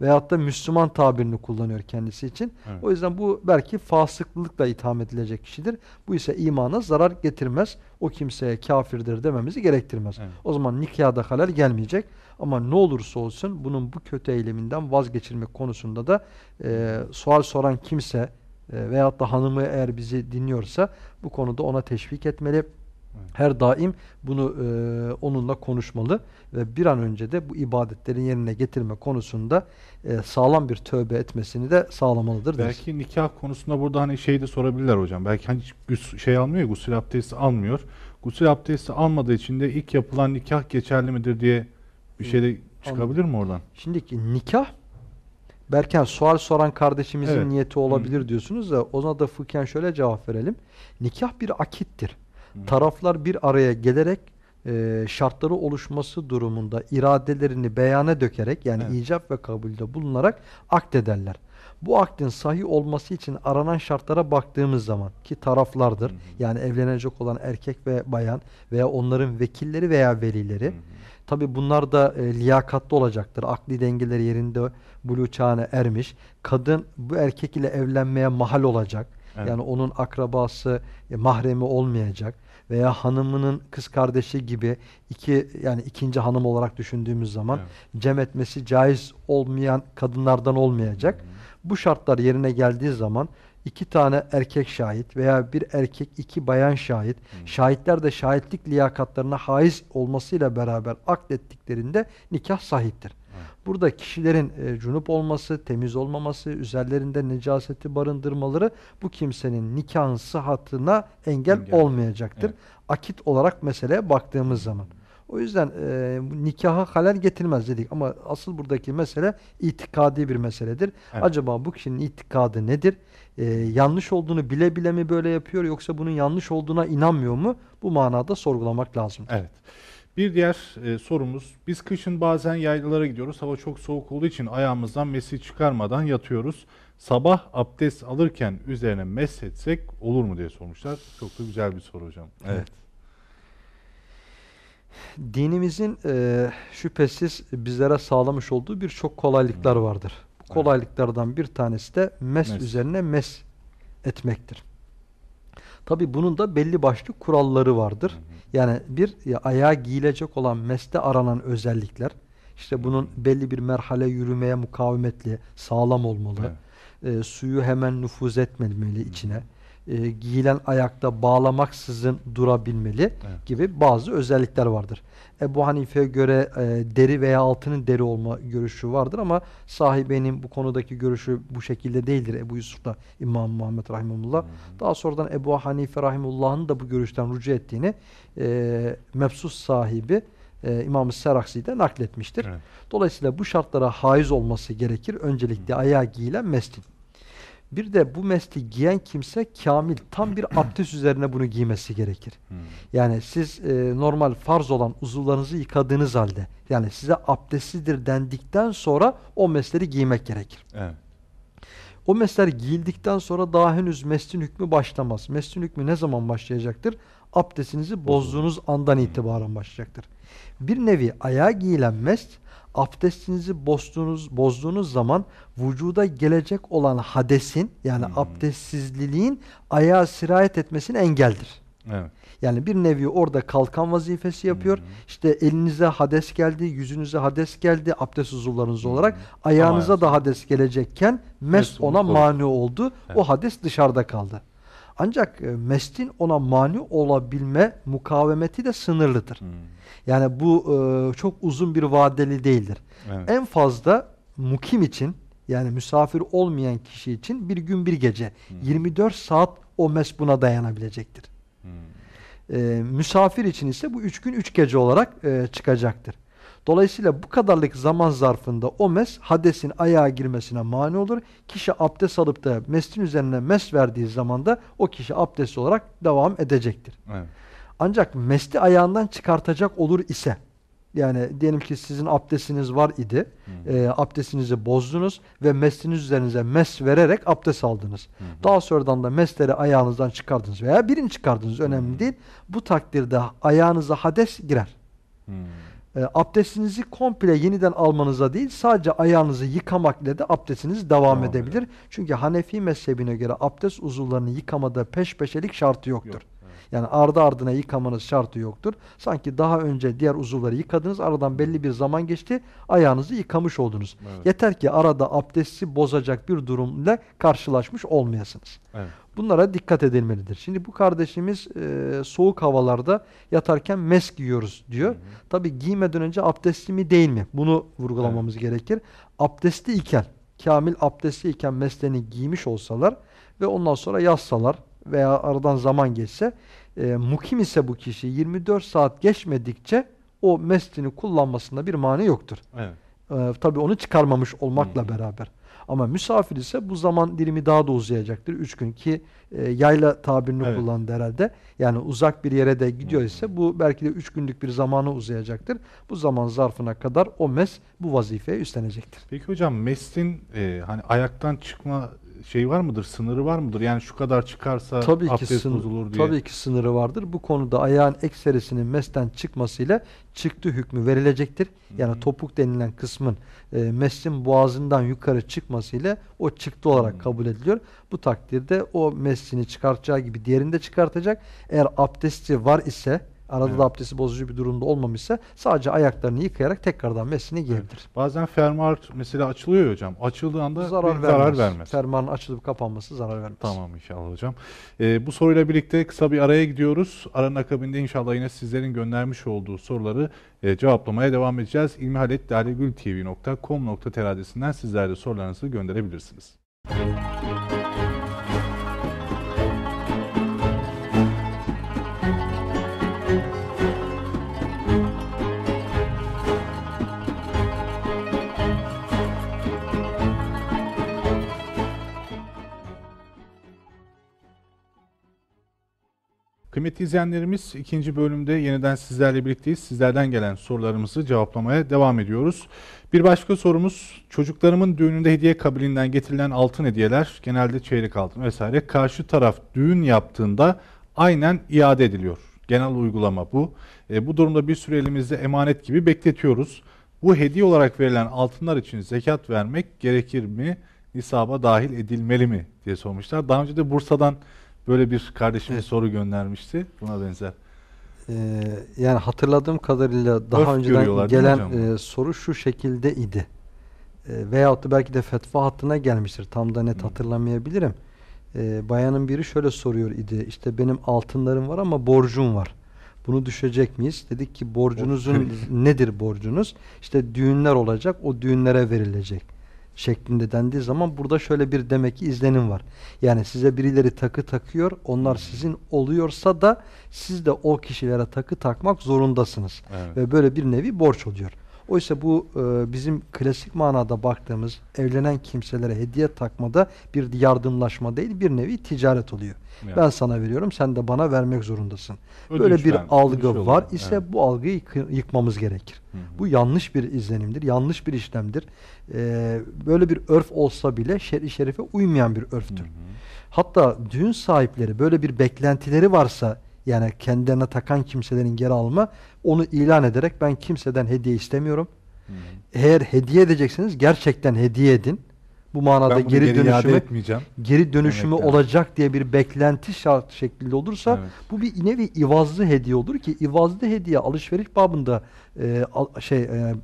Veyahut da Müslüman tabirini kullanıyor kendisi için. Evet. O yüzden bu belki fasıklıkla itham edilecek kişidir. Bu ise imana zarar getirmez. O kimseye kafirdir dememizi gerektirmez. Evet. O zaman nikahda halal gelmeyecek. Ama ne olursa olsun bunun bu kötü eyleminden vazgeçilmek konusunda da e, sual soran kimse e, veyahut da hanımı eğer bizi dinliyorsa bu konuda ona teşvik etmeli. Her daim bunu e, onunla konuşmalı ve bir an önce de bu ibadetlerin yerine getirme konusunda e, sağlam bir tövbe etmesini de sağlamalıdır. Belki nikah konusunda burada hani şey de sorabilirler hocam. Belki hani hiç şey almıyor ya, gusül abdesti almıyor. Gusül abdesti almadığı için de ilk yapılan nikah geçerli midir diye bir şey de çıkabilir mi oradan? Şimdiki nikah Berken sual soran kardeşimizin Evet. niyeti olabilir diyorsunuz da ona da fıkhen şöyle cevap verelim. Nikah bir akittir. Hı. Taraflar bir araya gelerek e, şartları oluşması durumunda iradelerini beyana dökerek yani Evet. icap ve kabulde bulunarak akdederler. Bu akdin sahih olması için aranan şartlara baktığımız zaman ki taraflardır. Hı hı. Yani evlenecek olan erkek ve bayan veya onların vekilleri veya velileri. Tabi bunlar da e, liyakatlı olacaktır. Akli dengeleri yerinde buluğ çağına ermiş. Kadın bu erkek ile evlenmeye mahal olacak. Evet. Yani onun akrabası, e, mahremi olmayacak veya hanımının kız kardeşi gibi iki yani ikinci hanım olarak düşündüğümüz zaman Evet. cem etmesi caiz olmayan kadınlardan olmayacak. Bu şartlar yerine geldiği zaman iki tane erkek şahit veya bir erkek iki bayan şahit, şahitler de şahitlik liyakatlarına haiz olmasıyla beraber akdettiklerinde nikah sahiptir. Burada kişilerin e, cunup olması, temiz olmaması, üzerlerinde necaseti barındırmaları bu kimsenin nikahın sıhhatına engel, Engel. olmayacaktır. Evet. Akit olarak meseleye baktığımız zaman. O yüzden e, nikaha halel getirmez dedik ama asıl buradaki mesele itikadi bir meseledir. Evet. Acaba bu kişinin itikadı nedir? E, yanlış olduğunu bile bile mi böyle yapıyor yoksa bunun yanlış olduğuna inanmıyor mu? Bu manada sorgulamak lazım. Evet. Bir diğer e, sorumuz. Biz kışın bazen yaylalara gidiyoruz. Hava çok soğuk olduğu için ayağımızdan mesi çıkarmadan yatıyoruz. Sabah abdest alırken üzerine mesetsek olur mu diye sormuşlar. Çok da güzel bir soru hocam. Evet. Dinimizin e, şüphesiz bizlere sağlamış olduğu birçok kolaylıklar vardır. Bu kolaylıklardan bir tanesi de mes, Mes. üzerine mes etmektir. Tabi bunun da belli başlı kuralları vardır. Yani bir ya, ayağa giyilecek olan meste aranan özellikler, işte bunun belli bir merhale yürümeye mukavemetli, sağlam olmalı. E, suyu hemen nüfuz etmemeli içine. E, giyilen ayakta bağlamaksızın durabilmeli Evet. gibi bazı özellikler vardır. Ebu Hanife'ye göre e, deri veya altının deri olma görüşü vardır ama sahibenin bu konudaki görüşü bu şekilde değildir. Ebu Yusuf'la İmam Muhammed Rahimullah. Daha sonradan Ebu Hanife Rahimullah'ın da bu görüşten rücu ettiğini e, mefsus sahibi e, İmam-ı Seraksi de nakletmiştir. Evet. Dolayısıyla bu şartlara haiz olması gerekir. Öncelikle ayağa giyilen mestin. Bir de bu mesli giyen kimse kamil, tam bir *clears throat* abdest üzerine bunu giymesi gerekir. Hmm. Yani siz e, normal farz olan uzuvlarınızı yıkadığınız halde, yani size abdestlidir dendikten sonra o mesleri giymek gerekir. Evet. O mesler giyildikten sonra daha henüz meslin hükmü başlamaz. Meslin hükmü ne zaman başlayacaktır? Abdestinizi bozduğunuz andan itibaren başlayacaktır. Bir nevi ayağa giyilen mest, abdestinizi bozduğunuz, bozduğunuz zaman vücuda gelecek olan hadesin yani abdestsizliliğin ayağa sirayet etmesine engeldir. Evet. Yani bir nevi orada kalkan vazifesi yapıyor. İşte elinize hades geldi, yüzünüze hades geldi abdest uzuvlarınız olarak. Ayağınıza Ama da hades gelecekken mes ona mani oldu. Evet. O hades dışarıda kaldı. Ancak e, mestin ona mani olabilme mukavemeti de sınırlıdır. Hmm. Yani bu e, çok uzun bir vadeli değildir. Evet. En fazla mukim için yani misafir olmayan kişi için bir gün bir gece 24 saat o mes buna dayanabilecektir. Hmm. E, misafir için ise bu 3 gün 3 gece olarak e, çıkacaktır. Dolayısıyla bu kadarlık zaman zarfında o mes hadesin ayağa girmesine mani olur. Kişi abdest alıp da mestin üzerine mes verdiği zaman da o kişi abdest olarak devam edecektir. Evet. Ancak mesti ayağından çıkartacak olur ise Yani diyelim ki sizin abdestiniz var idi. E, abdestinizi bozdunuz ve mesliniz üzerinize mes vererek abdest aldınız. Daha sonradan da mesleri ayağınızdan çıkardınız veya birini çıkardınız önemli değil. Bu takdirde ayağınıza hades girer. Hmm. E, abdestinizi komple yeniden almanıza değil sadece ayağınızı yıkamak ile de abdestiniz devam Devam edebilir. Çünkü Hanefi mezhebine göre abdest uzuvlarını yıkamada peş peşelik şartı yoktur. Yok, Yani ardı ardına yıkamanız şartı yoktur. Sanki daha önce diğer uzuvları yıkadınız aradan belli bir zaman geçti ayağınızı yıkamış oldunuz. Evet. Yeter ki arada abdesti bozacak bir durumla karşılaşmış olmayasınız. Evet. Bunlara dikkat edilmelidir. Şimdi bu kardeşimiz e, soğuk havalarda yatarken mes giyiyoruz diyor. Tabi giymeden önce abdestli mi değil mi? Bunu vurgulamamız gerekir. Abdestli iken, kamil abdestli iken meslerini giymiş olsalar ve ondan sonra yazsalar veya aradan zaman geçse e, mukim ise bu kişi 24 saat geçmedikçe o meslini kullanmasında bir mani yoktur. Evet. Ee, tabii onu çıkarmamış olmakla Hı hı. beraber. Ama misafir ise bu zaman dilimi daha da uzayacaktır. Üç gün ki e, yayla tabirini Evet. kullandı herhalde. Yani uzak bir yere de gidiyor ise bu belki de üç günlük bir zamanı uzayacaktır. Bu zaman zarfına kadar o mes bu vazifeyi üstlenecektir. Peki hocam meslin e, hani ayaktan çıkma şey var mıdır? Sınırı var mıdır? Yani şu kadar çıkarsa Tabii ki, abdest sın- bozulur diye. tabii ki sınırı vardır. Bu konuda ayağın ekserisinin mesten çıkmasıyla çıktı hükmü verilecektir. Yani topuk denilen kısmın e, mesin boğazından yukarı çıkmasıyla o çıktı olarak Hmm. kabul ediliyor. Bu takdirde o mesini çıkartacağı gibi diğerini de çıkartacak. Eğer abdesti var ise arada Evet. da abdesti bozucu bir durumda olmamışsa sadece ayaklarını yıkayarak tekrardan mesini giyebilir. Bazen fermuar mesela açılıyor hocam. Açıldığı anda Zarar vermez. zarar vermez. Fermuarın açılıp kapanması zarar vermez. Tamam inşallah hocam. Ee, bu soruyla birlikte kısa bir araya gidiyoruz. Aranın akabinde inşallah yine sizlerin göndermiş olduğu soruları e, cevaplamaya devam edeceğiz. ilmihaletdalegültv.com.tr adresinden sizler de sorularınızı gönderebilirsiniz. Kıymetli izleyenlerimiz ikinci bölümde yeniden sizlerle birlikteyiz. Sizlerden gelen sorularımızı cevaplamaya devam ediyoruz. Bir başka sorumuz çocuklarımın düğününde hediye kabilinden getirilen altın hediyeler genelde çeyrek altın vesaire karşı taraf düğün yaptığında aynen iade ediliyor. Genel uygulama bu. E, bu durumda bir süre elimizde emanet gibi bekletiyoruz. Bu hediye olarak verilen altınlar için zekat vermek gerekir mi? Nisaba dahil edilmeli mi diye sormuşlar. Daha önce de Bursa'dan böyle bir kardeşimiz Evet. soru göndermişti. Buna benzer. Ee, yani hatırladığım kadarıyla daha Örf önceden gelen e, soru şu şekilde idi. E, veyahut da belki de fetva hattına gelmiştir. Tam da net Hı. hatırlamayabilirim. E, bayanın biri şöyle soruyor idi. İşte benim altınlarım var ama borcum var. Bunu düşecek miyiz? Dedik ki borcunuzun nedir borcunuz? İşte düğünler olacak. O düğünlere verilecek şeklinde dendiği zaman burada şöyle bir demek ki izlenim var. Yani size birileri takı takıyor. Onlar sizin oluyorsa da siz de o kişilere takı takmak zorundasınız. Evet. Ve böyle bir nevi borç oluyor. Oysa bu e, bizim klasik manada baktığımız evlenen kimselere hediye takmada bir yardımlaşma değil bir nevi ticaret oluyor. Yani. Ben sana veriyorum sen de bana vermek zorundasın. Ödünç Böyle bir vermek, algı oluyor. var ise Evet. bu algıyı yıkmamız gerekir. Hı hı. Bu yanlış bir izlenimdir, yanlış bir işlemdir. Ee, böyle bir örf olsa bile şer'i şerife uymayan bir örftür. Hı hı. Hatta düğün sahipleri böyle bir beklentileri varsa yani kendilerine takan kimselerin geri alma onu ilan ederek ben kimseden hediye istemiyorum. Hı hı. Eğer hediye edecekseniz gerçekten hediye edin. Bu manada geri, geri dönüşümü etmeyeceğim. geri dönüşümü Demek lazım. olacak diye bir beklenti şart şeklinde olursa Evet. bu bir nevi ivazlı hediye olur ki ivazlı hediye alışveriş babında e, al- şey e,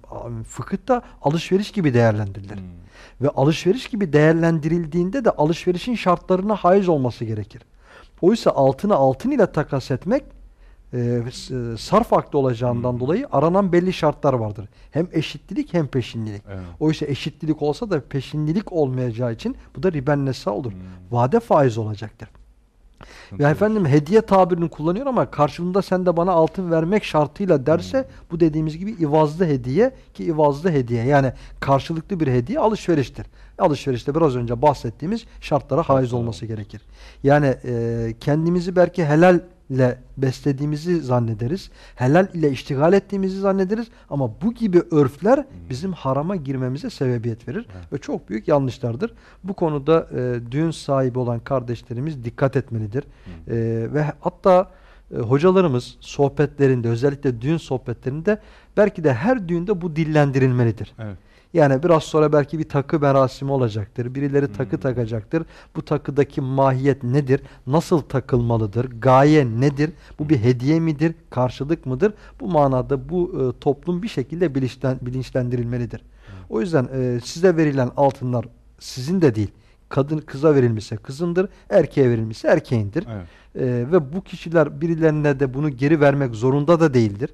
fıkıhta alışveriş gibi değerlendirilir. Hı. Ve alışveriş gibi değerlendirildiğinde de alışverişin şartlarına haiz olması gerekir. Oysa altını altın ile takas etmek e, e, sarf akdi olacağından Hmm. dolayı aranan belli şartlar vardır. Hem eşitlilik hem peşinlilik. Evet. Oysa eşitlilik olsa da peşinlilik olmayacağı için bu da riben nesa olur. Hmm. Vade faiz olacaktır. Olur. efendim hediye tabirini kullanıyor ama karşılığında sen de bana altın vermek şartıyla derse Hmm. bu dediğimiz gibi ivazlı hediye ki ivazlı hediye yani karşılıklı bir hediye alışveriştir. Alışverişte biraz önce bahsettiğimiz şartlara haiz olması gerekir. Yani e, kendimizi belki helal ile beslediğimizi zannederiz. Helal ile iştigal ettiğimizi zannederiz. Ama bu gibi örfler bizim harama girmemize sebebiyet verir. Ve çok büyük yanlışlardır. Bu konuda e, düğün sahibi olan kardeşlerimiz dikkat etmelidir. E, ve hatta e, hocalarımız sohbetlerinde özellikle düğün sohbetlerinde belki de her düğünde bu dillendirilmelidir. Evet. Yani biraz sonra belki bir takı merasimi olacaktır. Birileri takı takacaktır. Bu takıdaki mahiyet nedir? Nasıl takılmalıdır? Gaye nedir? Bu bir hediye midir? Karşılık mıdır? Bu manada bu e, toplum bir şekilde bilinçlen, bilinçlendirilmelidir. O yüzden e, size verilen altınlar sizin de değil. Kadın kıza verilmişse kızındır, erkeğe verilmişse erkeğindir. Evet. E, ve bu kişiler birilerine de bunu geri vermek zorunda da değildir.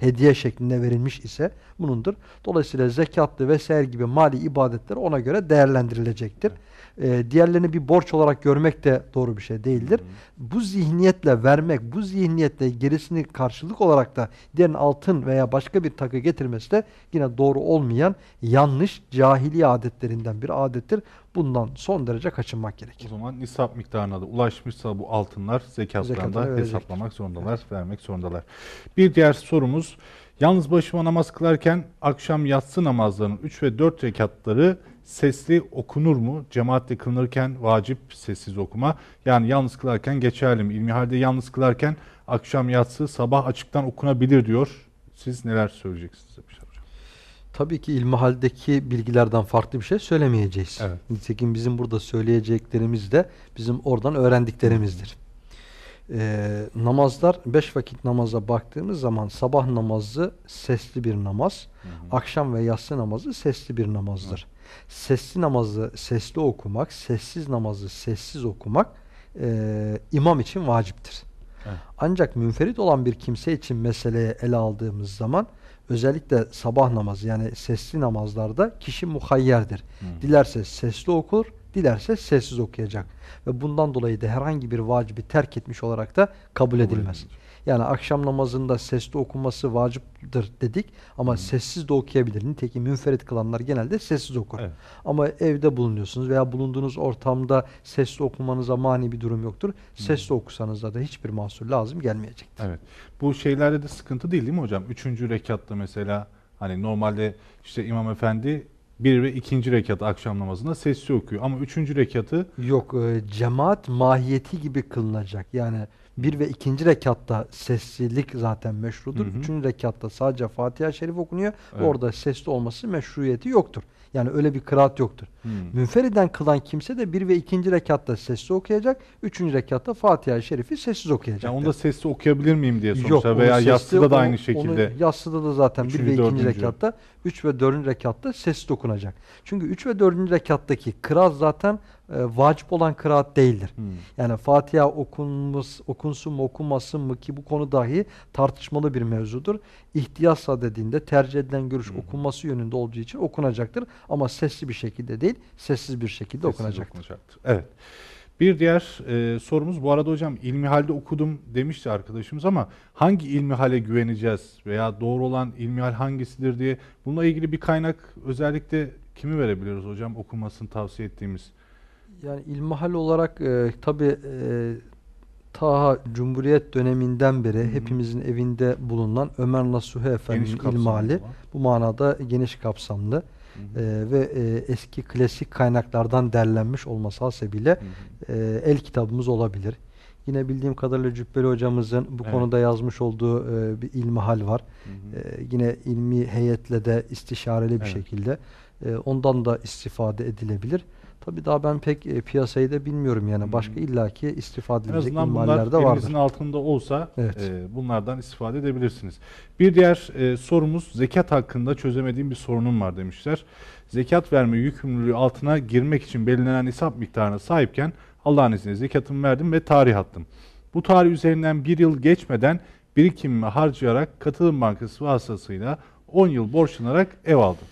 Hediye şeklinde verilmiş ise bunundur. Dolayısıyla zekatlı vesaire gibi mali ibadetler ona göre değerlendirilecektir. E, diğerlerini bir borç olarak görmek de doğru bir şey değildir. Bu zihniyetle vermek, bu zihniyetle gerisini karşılık olarak da diğerinin altın veya başka bir takı getirmesi de yine doğru olmayan yanlış cahiliye adetlerinden bir adettir. Bundan son derece kaçınmak O gerekir. zaman nisap miktarına da ulaşmışsa bu altınlar zekatlarında Zekatını hesaplamak zorundalar, vermek zorundalar. Bir diğer sorumuz, yalnız başıma namaz kılarken akşam yatsı namazlarının 3 ve 4 rekatları sesli okunur mu? Cemaatle kılınırken vacip sessiz okuma. Yani yalnız kılarken geçerli mi? İlmi halde yalnız kılarken akşam yatsı sabah açıktan okunabilir diyor. Siz neler söyleyeceksiniz hocam. Tabii ki ilmihaldeki bilgilerden farklı bir şey söylemeyeceğiz. Evet. Nitekim bizim burada söyleyeceklerimiz de bizim oradan öğrendiklerimizdir. Ee, namazlar, beş vakit namaza baktığımız zaman sabah namazı sesli bir namaz, akşam ve yatsı namazı sesli bir namazdır. Sesli namazı sesli okumak, sessiz namazı sessiz okumak e, imam için vaciptir. Evet. Ancak münferit olan bir kimse için meseleye ele aldığımız zaman özellikle sabah namazı yani sesli namazlarda kişi muhayyerdir. Dilerse sesli okur, dilerse sessiz okuyacak. Ve bundan dolayı da herhangi bir vacibi terk etmiş olarak da kabul edilmez. edilecek. Yani akşam namazında sesli okunması vaciptir dedik ama sessiz de okuyabilir. Nitekim münferit kılanlar genelde sessiz okur. Evet. Ama evde bulunuyorsunuz veya bulunduğunuz ortamda sesli okumanıza mani bir durum yoktur. Sesli okusanız da hiçbir mahsur lazım gelmeyecektir. Evet. Bu şeylerde de sıkıntı değil değil mi hocam? Üçüncü rekatta mesela hani normalde işte imam efendi bir ve ikinci rekatı akşam namazında sesli okuyor. Ama üçüncü rekatı Yok e, cemaat mahiyeti gibi kılınacak. Yani bir ve ikinci rekatta seslilik zaten meşrudur. Hı hı. Üçüncü rekatta sadece Fatiha-i Şerif okunuyor. ve Evet. Orada sesli olması meşruiyeti yoktur. Yani öyle bir kıraat yoktur. Hmm. Münferiden kılan kimse de bir ve ikinci rekatta sesli okuyacak. Üçüncü rekatta Fatiha-i Şerif'i sessiz okuyacak. yani onu da sesli okuyabilir miyim diye Yok, sonuçta onu veya yatsıda da aynı şekilde. Onu, yatsıda da zaten bir Üçüncü, ve ikinci dördüncü. rekatta, üç ve dördüncü rekatta sesli okunacak. Çünkü üç ve dördüncü rekattaki kıraat zaten e, vacip olan kıraat değildir. Hmm. Yani Fatiha okunmus, okunsun mu okunmasın mı ki bu konu dahi tartışmalı bir mevzudur. İhtiyatsa dediğinde tercih edilen görüş okunması yönünde olduğu için okunacaktır. Ama sesli bir şekilde değil, sessiz bir şekilde Sessiz okunacaktır. okunacaktır. Evet. Bir diğer e, sorumuz bu arada hocam ilmi halde okudum demişti arkadaşımız ama hangi ilmi hale güveneceğiz veya doğru olan ilmi hal hangisidir diye bununla ilgili bir kaynak özellikle kimi verebiliriz hocam okumasını tavsiye ettiğimiz? Yani ilmihal olarak e, tabi e, ta Cumhuriyet döneminden beri Hı hı. hepimizin evinde bulunan Ömer Nasuhi Efendi'nin ilmihali bu manada geniş kapsamlı Hı hı. e, ve e, eski klasik kaynaklardan derlenmiş olması hasebiyle Hı hı. e, el kitabımız olabilir. Yine bildiğim kadarıyla Cübbeli hocamızın bu Evet. konuda yazmış olduğu e, bir ilmihal var. Hı hı. E, yine ilmi heyetle de istişareli bir Evet. şekilde e, ondan da istifade edilebilir. Tabii daha ben pek e, piyasayı da bilmiyorum yani. Hı. Başka illaki istifade En edilecek ilmaller de vardır. altında olsa Evet. e, bunlardan istifade edebilirsiniz. Bir diğer e, sorumuz zekat hakkında çözemediğim bir sorunum var demişler. Zekat verme yükümlülüğü altına girmek için belirlenen nisap miktarına sahipken Allah'ın izniyle zekatımı verdim ve tarih attım. Bu tarih üzerinden bir yıl geçmeden birikimimi harcayarak katılım bankası vasıtasıyla 10 yıl borçlanarak ev aldım.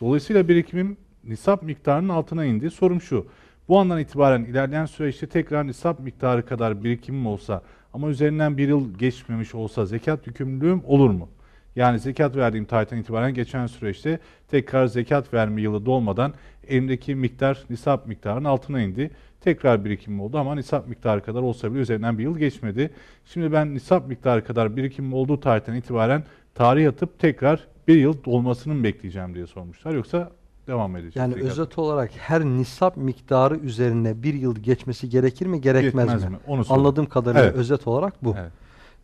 Dolayısıyla birikimim nisap miktarının altına indi. Sorum şu. Bu andan itibaren ilerleyen süreçte tekrar nisap miktarı kadar birikimim olsa ama üzerinden bir yıl geçmemiş olsa zekat yükümlülüğüm olur mu? Yani zekat verdiğim tarihten itibaren geçen süreçte tekrar zekat verme yılı dolmadan elimdeki miktar nisap miktarının altına indi. Tekrar birikimim oldu ama nisap miktarı kadar olsa bile üzerinden bir yıl geçmedi. Şimdi ben nisap miktarı kadar birikimim olduğu tarihten itibaren tarih atıp tekrar bir yıl dolmasını mı bekleyeceğim diye sormuşlar. Yoksa devam edeceğim. Yani tekrar. özet olarak her nisap miktarı üzerine bir yıl geçmesi gerekir mi gerekmez Yetmez mi? mi? Onu. Anladığım kadarıyla Evet. özet olarak bu. Evet.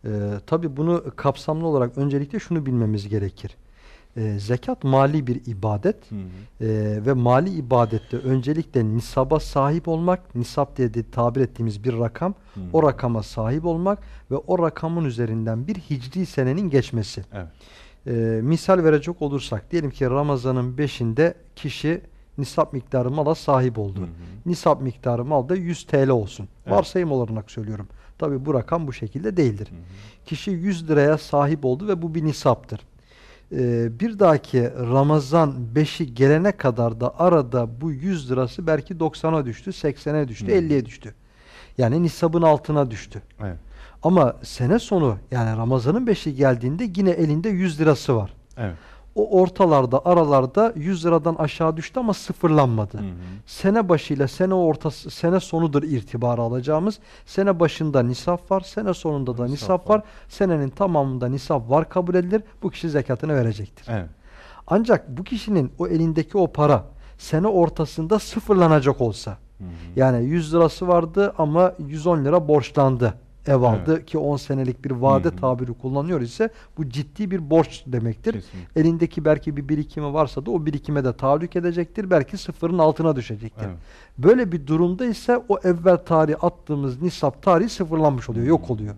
Ee, tabii bunu kapsamlı olarak öncelikle şunu bilmemiz gerekir. Ee, zekat mali bir ibadet Hı hı. Ee, ve mali ibadette öncelikle nisaba sahip olmak, nisap diye de tabir ettiğimiz bir rakam, Hı hı. o rakama sahip olmak ve o rakamın üzerinden bir hicri senenin geçmesi. Evet. Ee, misal verecek olursak diyelim ki Ramazan'ın 5'inde kişi nisap miktarı mala sahip oldu. Hı hı. Nisap miktarı mal da 100 TL olsun. Evet. Varsayım olarak söylüyorum. Tabi bu rakam bu şekilde değildir. Hı hı. Kişi 100 liraya sahip oldu ve bu bir nisaptır. Ee, bir dahaki Ramazan 5'i gelene kadar da arada bu 100 lirası belki 90'a düştü, 80'e düştü, Hı. 50'ye düştü. Yani nisabın altına düştü. Evet. Ama sene sonu yani Ramazan'ın 5'i geldiğinde yine elinde 100 lirası var. Evet. O ortalarda aralarda 100 liradan aşağı düştü ama sıfırlanmadı. Hı hı. Sene başıyla sene ortası sene sonudur itibarı alacağımız. Sene başında nisap var, sene sonunda da Nisap nisap, var. var. Senenin tamamında nisap var kabul edilir. Bu kişi zekatını verecektir. Evet. Ancak bu kişinin o elindeki o para sene ortasında sıfırlanacak olsa Hı hı. yani 100 lirası vardı ama 110 lira borçlandı. Ev aldı ki 10 senelik bir vade Hı hı. tabiri kullanıyor ise bu ciddi bir borç demektir. Kesinlikle. Elindeki belki bir birikimi varsa da o birikime de tahallük edecektir. Belki sıfırın altına düşecektir. Evet. Böyle bir durumda ise o evvel tarih attığımız nisap tarihi sıfırlanmış oluyor, yok Hmm. oluyor.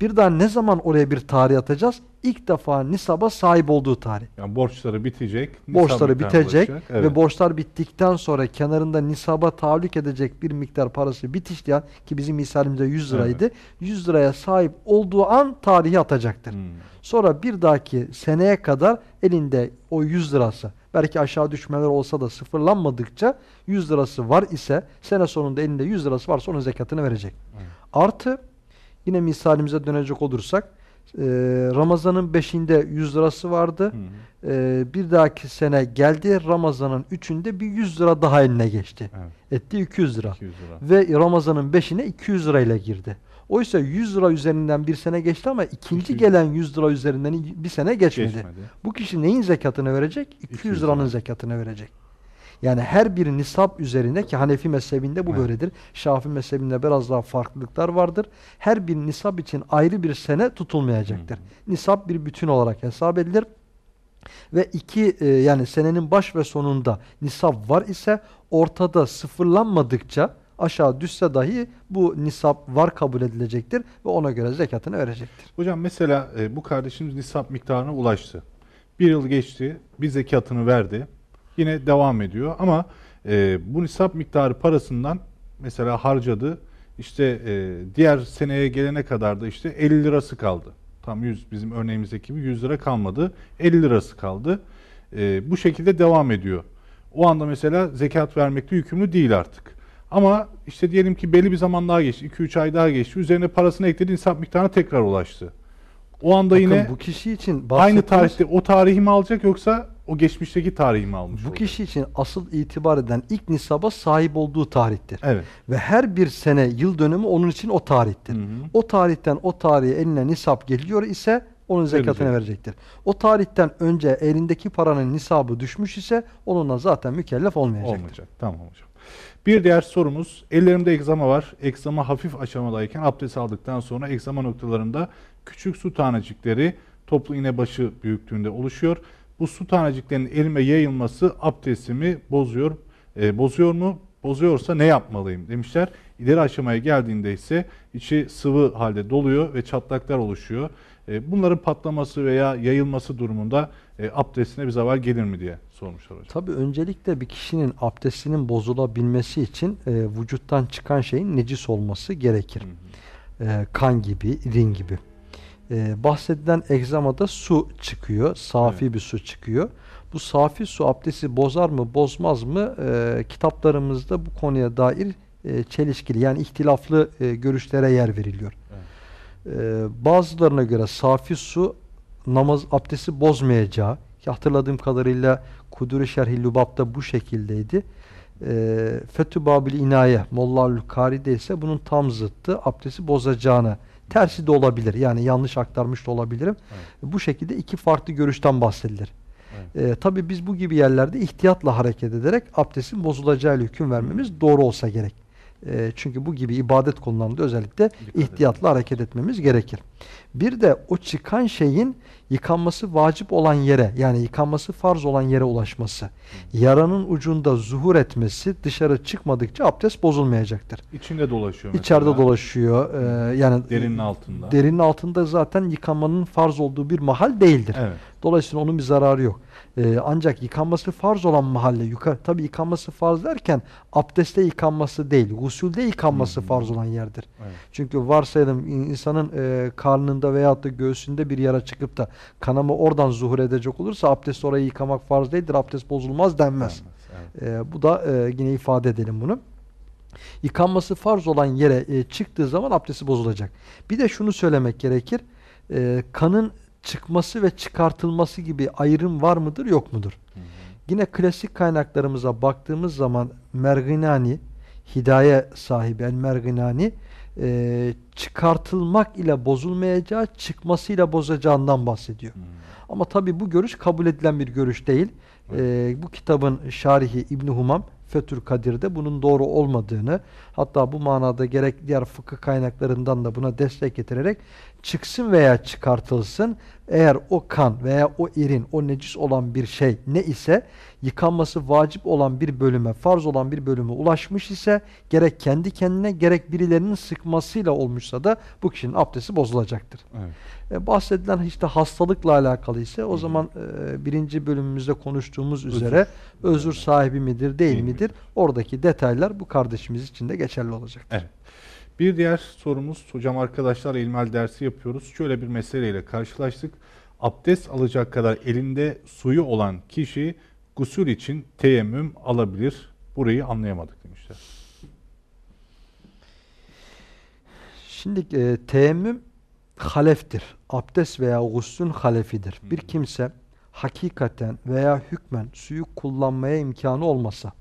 Bir daha ne zaman oraya bir tarih atacağız? İlk defa nisaba sahip olduğu tarih. Yani borçları bitecek. Borçları bitecek ulaşacak. ve Evet. borçlar bittikten sonra kenarında nisaba tahallük edecek bir miktar parası bitişleyen ki bizim misalimizde 100 liraydı. 100 liraya sahip olduğu an tarihi atacaktır. Hı. Sonra bir dahaki seneye kadar elinde o 100 lirası belki aşağı düşmeler olsa da sıfırlanmadıkça 100 lirası var ise sene sonunda elinde 100 lirası varsa onun zekatını verecek. Evet. Artı yine misalimize dönecek olursak e, Ramazan'ın 5'inde 100 lirası vardı. Hı hı. E, bir dahaki sene geldi Ramazan'ın 3'ünde bir 100 lira daha eline geçti. Evet. Etti 200 lira. 200 lira. Ve Ramazan'ın 5'ine 200 lirayla girdi. Oysa 100 lira üzerinden bir sene geçti ama ikinci 200. gelen 100 lira üzerinden bir sene geçmedi. Geçmedi. Bu kişi neyin zekatını verecek? 200, 200 liranın lira. zekatını verecek. Yani her bir nisap üzerine ki Hanefi mezhebinde bu Evet. böyledir. Şafii mezhebinde biraz daha farklılıklar vardır. Her bir nisap için ayrı bir sene tutulmayacaktır. Hı Nisap bir bütün olarak hesap edilir. Ve iki e, yani senenin baş ve sonunda nisap var ise ortada sıfırlanmadıkça aşağı düşse dahi bu nisap var kabul edilecektir ve ona göre zekatını verecektir. Hocam mesela e, bu kardeşimiz nisap miktarına ulaştı. Bir yıl geçti, bir zekatını verdi. Yine devam ediyor ama e, bu nisap miktarı parasından mesela harcadı. İşte e, diğer seneye gelene kadar da işte 50 lirası kaldı. Tam 100 bizim örneğimizdeki gibi 100 lira kalmadı. 50 lirası kaldı. E, bu şekilde devam ediyor. O anda mesela zekat vermekte yükümlü değil artık. Ama işte diyelim ki belli bir zaman daha geçti. 2-3 ay daha geçti. Üzerine parasını ekledi. nisap miktarına tekrar ulaştı. O anda Bakın yine bu kişi için aynı tarihte o tarihi mi alacak yoksa o geçmişteki tarihi mi almış Bu olacak? kişi için asıl itibar eden ilk nisaba sahip olduğu tarihtir. Evet. Ve her bir sene yıl dönümü onun için o tarihtir. Hı hı. O tarihten o tarihe eline nisap geliyor ise onun zekatını Verecek. verecektir. O tarihten önce elindeki paranın nisabı düşmüş ise onunla zaten mükellef olmayacaktır. Olmayacak. Tamam hocam. Bir diğer sorumuz. Ellerimde egzama var. Egzama hafif aşamadayken abdest aldıktan sonra egzama noktalarında küçük su tanecikleri toplu iğne başı büyüklüğünde oluşuyor. Bu su taneciklerinin elime yayılması abdestimi bozuyor. E, bozuyor mu? Bozuyorsa ne yapmalıyım demişler. İleri aşamaya geldiğinde ise içi sıvı halde doluyor ve çatlaklar oluşuyor. E, bunların patlaması veya yayılması durumunda e, abdestine bir zaval gelir mi diye sormuşlar hocam. Tabii öncelikle bir kişinin abdestinin bozulabilmesi için e, vücuttan çıkan şeyin necis olması gerekir. E, kan gibi, irin gibi. E, bahsedilen egzamada su çıkıyor, safi Evet. bir su çıkıyor. Bu safi su abdesti bozar mı, bozmaz mı? E, kitaplarımızda bu konuya dair e, çelişkili yani ihtilaflı e, görüşlere yer veriliyor. E, bazılarına göre safi su namaz abdesti bozmayacağı ki hatırladığım kadarıyla Kudur-i Şerhi Lubab'da bu şekildeydi. E, Fethü Babil İnaye Mollaül Kari'de ise bunun tam zıttı abdesti bozacağını tersi de olabilir. Yani yanlış aktarmış da olabilirim. Bu şekilde iki farklı görüşten bahsedilir. Evet. E, tabii biz bu gibi yerlerde ihtiyatla hareket ederek abdestin bozulacağıyla hüküm vermemiz doğru olsa gerek. E, çünkü bu gibi ibadet konularında özellikle Dikkat ihtiyatla hareket etmemiz gerekir. Bir de o çıkan şeyin yıkanması vacip olan yere yani yıkanması farz olan yere ulaşması, yaranın ucunda zuhur etmesi dışarı çıkmadıkça abdest bozulmayacaktır. İçinde dolaşıyor mesela. İçeride dolaşıyor. e, yani Derinin altında. derinin altında zaten yıkanmanın farz olduğu bir mahal değildir. Evet. Dolayısıyla onun bir zararı yok. Ee, ancak yıkanması farz olan mahalle yukarı tabi yıkanması farz derken abdestte yıkanması değil, gusülde yıkanması hı. farz olan yerdir. Evet. Çünkü varsayalım in- insanın e, karnında veyahut da göğsünde bir yara çıkıp da kanama oradan zuhur edecek olursa abdest orayı yıkamak farz değildir. Abdest bozulmaz denmez. Evet. E, bu da e, yine ifade edelim bunu. Yıkanması farz olan yere e, çıktığı zaman abdesti bozulacak. Bir de şunu söylemek gerekir. E, kanın çıkması ve çıkartılması gibi ayrım var mıdır yok mudur? Hı hı. Yine klasik kaynaklarımıza baktığımız zaman Merginani, hidaye sahibi El Merginani e, çıkartılmak ile bozulmayacağı, çıkmasıyla bozacağından bahsediyor. Hı. Ama tabi bu görüş kabul edilen bir görüş değil. Ee, bu kitabın şarihi İbn Humam Fethül Kadir'de bunun doğru olmadığını hatta bu manada gerek diğer fıkıh kaynaklarından da buna destek getirerek çıksın veya çıkartılsın eğer o kan veya o irin o necis olan bir şey ne ise yıkanması vacip olan bir bölüme farz olan bir bölüme ulaşmış ise gerek kendi kendine gerek birilerinin sıkmasıyla olmuşsa da bu kişinin abdesti bozulacaktır. Evet. E, bahsedilen işte hastalıkla alakalı ise o Hı hı. zaman e, birinci bölümümüzde konuştuğumuz Özür. üzere özür sahibi midir değil, Değil midir? midir? Oradaki detaylar bu kardeşimiz için de geçerli olacaktır. Evet. Bir diğer sorumuz, hocam arkadaşlar ilmihal dersi yapıyoruz. Şöyle bir meseleyle karşılaştık. Abdest alacak kadar elinde suyu olan kişi gusül için teyemmüm alabilir. Burayı anlayamadık demişler. Şimdi e, teyemmüm haleftir. Abdest veya guslün halefidir. Bir kimse hakikaten veya hükmen suyu kullanmaya imkanı olmasa,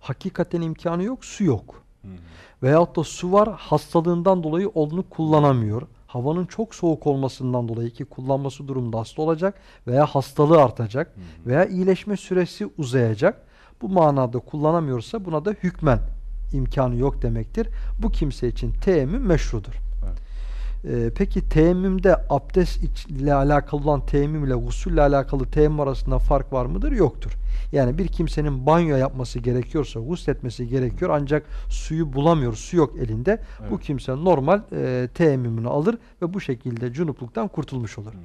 hakikaten imkanı yok, su yok. Hı. Veyahut da su var hastalığından dolayı onu kullanamıyor. Havanın çok soğuk olmasından dolayı ki kullanması durumda hasta olacak veya hastalığı artacak veya iyileşme süresi uzayacak. Bu manada kullanamıyorsa buna da hükmen imkanı yok demektir. Bu kimse için teyemmüm meşrudur. Ee, peki teyemmümde abdest ile alakalı olan teyemmüm ile gusülle alakalı teyemmüm arasında fark var mıdır? Yoktur. Yani bir kimsenin banyo yapması gerekiyorsa, gusletmesi gerekiyor ancak suyu bulamıyor, su yok elinde. Bu Evet. kimse normal e, teyemmümünü alır ve bu şekilde cunupluktan kurtulmuş olur. Hı hı.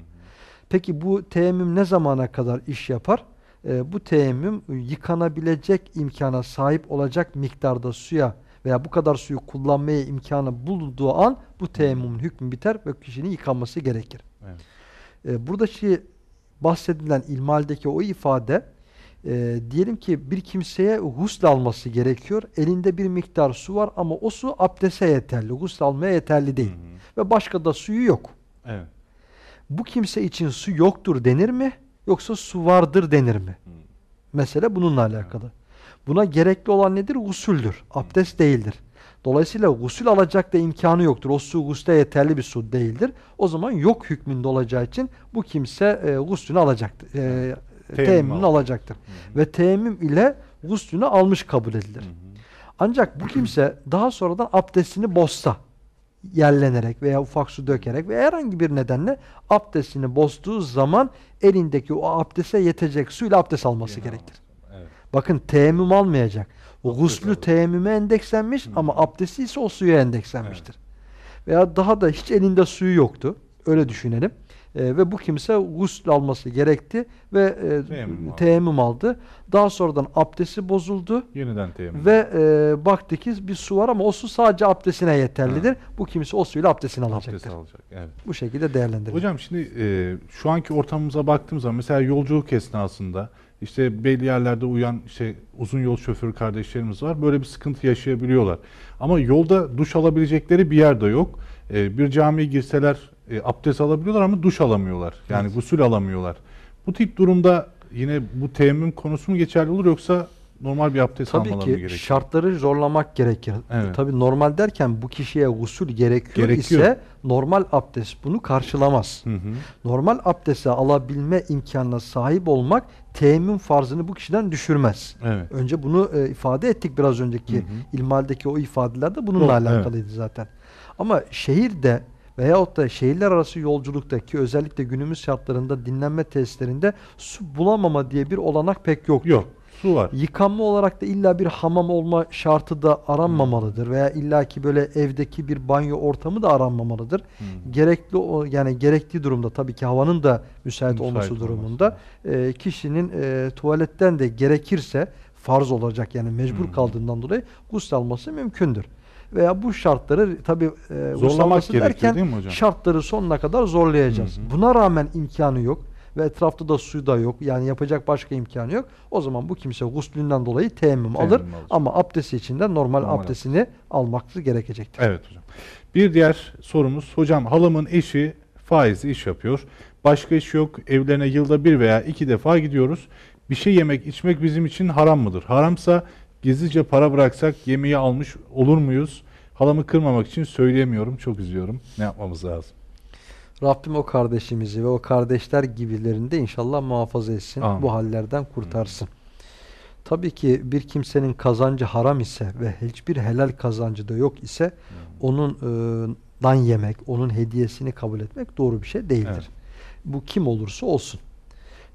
Peki bu teyemmüm ne zamana kadar iş yapar? Ee, bu teyemmüm yıkanabilecek imkana sahip olacak miktarda suya veya bu kadar suyu kullanmaya imkanı bulunduğu an bu teyemmümün hükmü biter ve kişinin yıkanması gerekir. Evet. Ee, buradaki bahsedilen ilmaldeki o ifade e, diyelim ki bir kimseye gusl alması gerekiyor. Elinde bir miktar su var ama o su abdese yeterli, gusl almaya yeterli değil. Hı hı. Ve başka da suyu yok. Evet. Bu kimse için su yoktur denir mi? Yoksa su vardır denir mi? Hı. Mesele bununla alakalı. Buna gerekli olan nedir? Gusüldür. Abdest değildir. Dolayısıyla gusül alacak da imkanı yoktur. O su gusle yeterli bir su değildir. O zaman yok hükmünde olacağı için bu kimse e, guslünü alacaktır. E, Teyemmüm teyemmümünü alacak. alacaktır. Hı hı. Ve teyemmüm ile guslünü almış kabul edilir. Hı hı. Ancak bu kimse daha sonradan abdestini bozsa, yerlenerek veya ufak su dökerek veya herhangi bir nedenle abdestini bozduğu zaman elindeki o abdeste yetecek suyla abdest alması Yine gerektir. Bakın teyemmüm almayacak. O Abdest guslü teyemmüme endekslenmiş Hı. ama abdesti ise o suya endekslenmiştir. Veya daha da hiç elinde suyu yoktu. Öyle düşünelim. Ee, ve bu kimse gusül alması gerekti ve e, Teyemmüm aldı. teyemmüm aldı. Daha sonradan abdesti bozuldu. Yeniden teyemmüm. Ve e, baktı ki bir su var ama o su sadece abdestine yeterlidir. Bu kimse o suyla abdestini abdest alacaktır. alacak. Evet. Bu şekilde değerlendirilir. Hocam şimdi e, şu anki ortamımıza baktığımız zaman mesela yolculuk esnasında işte belli yerlerde uyan işte uzun yol şoförü kardeşlerimiz var. Böyle bir sıkıntı yaşayabiliyorlar. Ama yolda duş alabilecekleri bir yer de yok. E, bir camiye girseler e, abdest alabiliyorlar ama duş alamıyorlar. Yani Evet. gusül alamıyorlar. Bu tip durumda yine bu teyemmüm konusu mu geçerli olur yoksa normal bir abdest Tabii almaları ki mı gerekiyor? şartları zorlamak gerekir. Evet. Tabii normal derken bu kişiye gusül gerekiyor, Gerekiyor. ise normal abdest bunu karşılamaz. Hı hı. Normal abdesti alabilme imkanına sahip olmak teyemmüm farzını bu kişiden düşürmez. Evet. Önce bunu e, ifade ettik biraz önceki Hı hı. ilmihaldeki o ifadelerde bununla Doğru, alakalıydı zaten. Ama şehirde veyahut da şehirler arası yolculukta ki özellikle günümüz şartlarında dinlenme tesislerinde su bulamama diye bir olanak pek yok. Yok. Su var. Yıkanma olarak da illa bir hamam olma şartı da aranmamalıdır veya illaki böyle evdeki bir banyo ortamı da aranmamalıdır. Hı. Gerekli o yani gerektiği durumda tabii ki havanın da müsait, Müsait olması durumunda e, kişinin e, tuvaletten de gerekirse farz olacak yani mecbur Hı. kaldığından dolayı gusül alması mümkündür. Veya bu şartları tabii e, Zorlamak gerekiyor derken değil mi hocam? şartları sonuna kadar zorlayacağız. Hı hı. Buna rağmen imkanı yok ve etrafta da su da yok. Yani yapacak başka imkanı yok. O zaman bu kimse guslünden dolayı teyemmüm alır Teyemmüm alacak. ama abdesti için de normal, Normal abdestini alması gerekecektir. Evet hocam. Bir diğer sorumuz. Hocam halamın eşi faizli iş yapıyor. Başka iş yok. Evlerine yılda bir veya iki defa gidiyoruz. Bir şey yemek içmek bizim için haram mıdır? Haramsa gizlice para bıraksak yemeği almış olur muyuz? Halamı kırmamak için söyleyemiyorum. Çok üzüyorum. Ne yapmamız lazım? Rabbim o kardeşimizi ve o kardeşler gibilerini de inşallah muhafaza etsin. Amin. Bu hallerden kurtarsın. Tabii ki bir kimsenin kazancı haram ise ve hiçbir helal kazancı da yok ise onun e, dan yemek, onun hediyesini kabul etmek doğru bir şey değildir. Evet. Bu kim olursa olsun.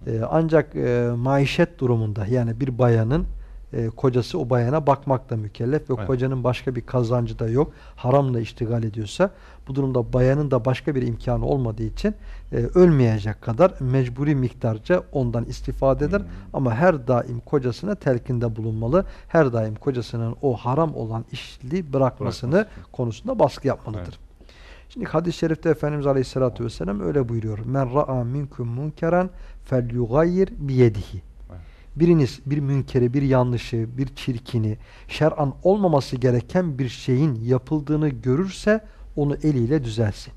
E, ancak e, maişet durumunda yani bir bayanın e, kocası o bayana bakmakla mükellef ve Evet. kocanın başka bir kazancı da yok. Haramla iştigal ediyorsa bu durumda bayanın da başka bir imkanı olmadığı için e, ölmeyecek kadar mecburi miktarca ondan istifade eder. Hmm. Ama her daim kocasına telkinde bulunmalı. Her daim kocasının o haram olan işli bırakmasını Bırakması. konusunda baskı yapmalıdır. Evet. Şimdi hadis-i şerifte Efendimiz Aleyhisselatü Vesselam öyle buyuruyor. Men ra'a minkum munkeran felyugayir biyedihi. Evet. Biriniz bir münkeri, bir yanlışı, bir çirkini, şer'an olmaması gereken bir şeyin yapıldığını görürse onu eliyle düzelsin.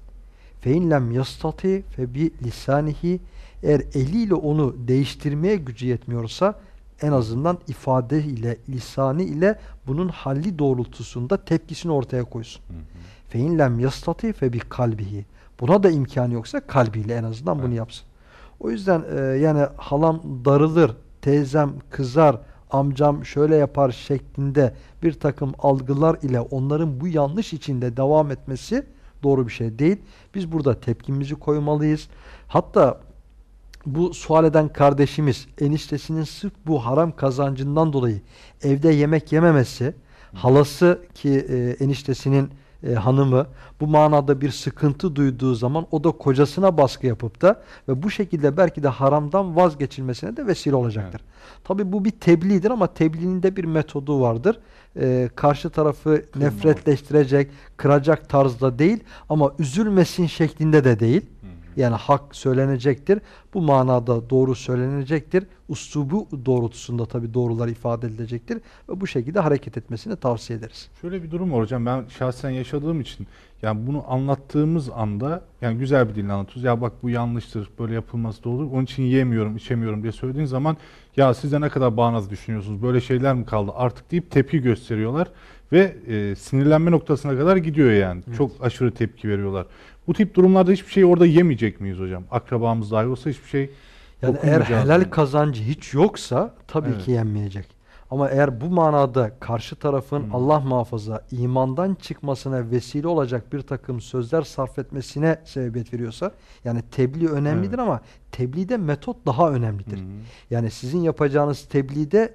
Yastati fe bi lisanihi eğer eliyle onu değiştirmeye gücü yetmiyorsa en azından ifade ile, lisanı ile bunun halli doğrultusunda tepkisini ortaya koysun. Yastati fe bi kalbihi. Buna da imkanı yoksa kalbiyle en azından bunu Evet. yapsın. O yüzden e, yani halam darılır, teyzem kızar, amcam şöyle yapar şeklinde bir takım algılar ile onların bu yanlış içinde devam etmesi doğru bir şey değil. Biz burada tepkimizi koymalıyız. Hatta bu sual eden kardeşimiz eniştesinin sırf bu haram kazancından dolayı evde yemek yememesi, halası ki e, eniştesinin e, hanımı bu manada bir sıkıntı duyduğu zaman o da kocasına baskı yapıp da ve bu şekilde belki de haramdan vazgeçilmesine de vesile olacaktır. Tabi bu bir tebliğdir ama tebliğin de bir metodu vardır. E, karşı tarafı nefretleştirecek, kıracak tarzda değil ama üzülmesin şeklinde de değil. Yani hak söylenecektir. Bu manada doğru söylenecektir. Uslubu doğrultusunda tabi doğrular ifade edilecektir. Ve bu şekilde hareket etmesini tavsiye ederiz. Şöyle bir durum var hocam. Ben şahsen yaşadığım için yani bunu anlattığımız anda yani güzel bir dille anlatıyoruz. Ya bak bu yanlıştır. Böyle yapılması olur. Onun için yiyemiyorum, içemiyorum diye söylediğin zaman ya siz de ne kadar bağnaz düşünüyorsunuz. Böyle şeyler mi kaldı artık deyip tepki gösteriyorlar ve e, sinirlenme noktasına kadar gidiyor yani. Evet. Çok aşırı tepki veriyorlar. Bu tip durumlarda hiçbir şey orada yemeyecek miyiz hocam? Akrabamız dahi olsa hiçbir şey Yani eğer helal yani. kazancı hiç yoksa tabii Evet. ki yenmeyecek. Ama eğer bu manada karşı tarafın Hmm. Allah muhafaza imandan çıkmasına vesile olacak bir takım sözler sarf etmesine sebebiyet veriyorsa yani tebliğ önemlidir Evet. ama tebliğde metot daha önemlidir. Hı. Yani sizin yapacağınız tebliğde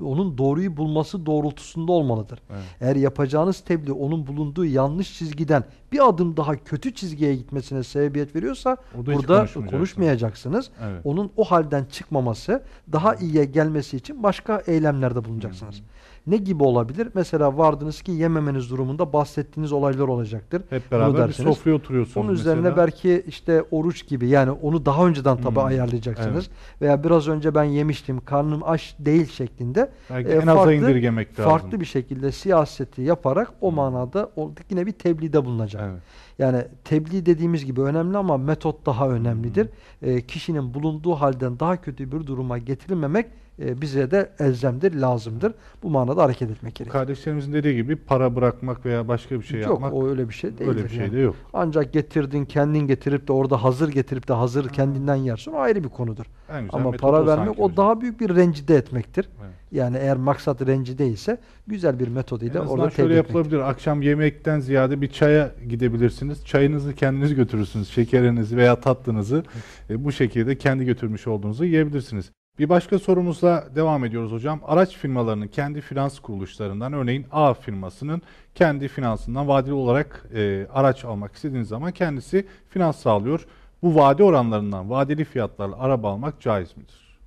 onun doğruyu bulması doğrultusunda olmalıdır. Evet. Eğer yapacağınız tebliğ onun bulunduğu yanlış çizgiden bir adım daha kötü çizgiye gitmesine sebebiyet veriyorsa burada konuşmayacaksın. konuşmayacaksınız. Evet. Onun o halden çıkmaması, daha iyiye gelmesi için başka eylemlerde bulunacaksınız. Ne gibi olabilir? Mesela vardınız ki yememeniz durumunda bahsettiğiniz olaylar olacaktır. Hep beraber bir sofraya oturuyorsunuz Onun üzerine mesela. belki işte oruç gibi yani onu daha önceden tabi Hmm, ayarlayacaksınız. Veya biraz önce ben yemiştim karnım aç değil şeklinde Belki e, en aza farklı- indirgemek lazım. farklı bir şekilde siyaseti yaparak o Hmm. manada o yine bir tebliğde bulunacak. Evet. Yani tebliğ dediğimiz gibi önemli ama metot daha önemlidir. E, kişinin bulunduğu halden daha kötü bir duruma getirilmemek e, bize de elzemdir, lazımdır. Bu manada hareket etmek gerekir. Kardeşlerimizin dediği gibi para bırakmak veya başka bir şey yok yapmak o öyle bir şey değildir. öyle bir şey yani. de yok. Ancak getirdin kendin getirip de orada hazır getirip de hazır kendinden yersin o ayrı bir konudur. Ama para vermek o hocam. daha büyük bir rencide etmektir. Evet. Yani eğer maksat rencide ise güzel bir metod azından orada şöyle tebliğ etmek. yapılabilir. Akşam yemekten ziyade bir çaya gidebilirsiniz. Çayınızı kendiniz götürürsünüz. Şekerinizi veya tatlınızı e, bu şekilde kendi götürmüş olduğunuzu yiyebilirsiniz. Bir başka sorumuzla devam ediyoruz hocam. Araç firmalarının kendi finans kuruluşlarından örneğin A firmasının kendi finansından vadeli olarak e, araç almak istediğiniz zaman kendisi finans sağlıyor. Bu vade oranlarından vadeli fiyatlarla araba almak caiz midir?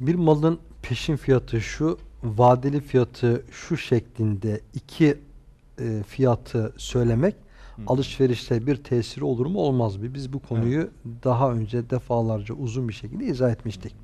Bir malın peşin fiyatı şu, vadeli fiyatı şu şeklinde iki e, fiyatı söylemek alışverişte bir tesiri olur mu olmaz mı? Biz bu konuyu daha önce defalarca uzun bir şekilde izah etmiştik.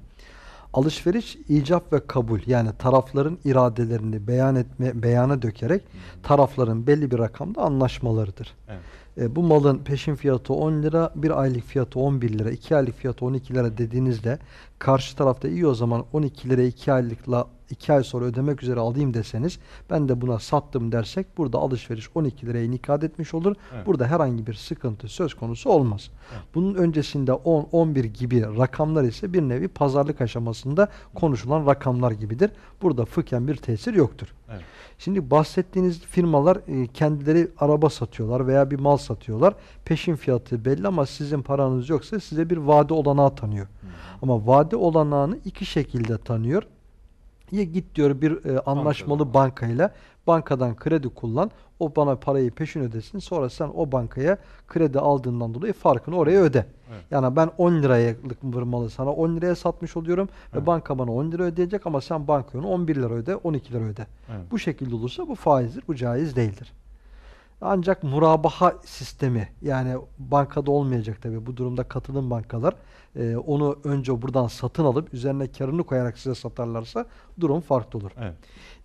Alışveriş icap ve kabul yani tarafların iradelerini beyan etme beyana dökerek tarafların belli bir rakamda anlaşmalarıdır. Evet. E, bu malın peşin fiyatı 10 lira, bir aylık fiyatı 11 lira, 2 aylık fiyatı 12 lira dediğinizde karşı tarafta iyi o zaman 12 lira 2 aylıkla 2 ay sonra ödemek üzere alayım deseniz ben de buna sattım dersek burada alışveriş 12 liraya nikad etmiş olur. Evet. Burada herhangi bir sıkıntı söz konusu olmaz. Evet. Bunun öncesinde 10 11 gibi rakamlar ise bir nevi pazarlık aşamasında konuşulan rakamlar gibidir. Burada fıkhen bir tesir yoktur. Evet. Şimdi bahsettiğiniz firmalar e, kendileri araba satıyorlar veya bir mal satıyorlar. Peşin fiyatı belli ama sizin paranız yoksa size bir vade olanağı tanıyor. Ama vade olanağını iki şekilde tanıyor. Ya git diyor bir e, anlaşmalı bankayla bankadan kredi kullan. O bana parayı peşin ödesin. Sonra sen o bankaya kredi aldığından dolayı farkını oraya öde. Evet. Yani ben 10 liralık bir malı sana 10 liraya satmış oluyorum Evet. ve banka bana 10 lira ödeyecek ama sen bankaya onu 11 lira öde, 12 lira öde. Evet. Bu şekilde olursa bu faizdir, bu caiz değildir. Ancak murabaha sistemi yani bankada olmayacak tabi bu durumda katılım bankalar e, onu önce buradan satın alıp üzerine karını koyarak size satarlarsa durum farklı olur. Evet.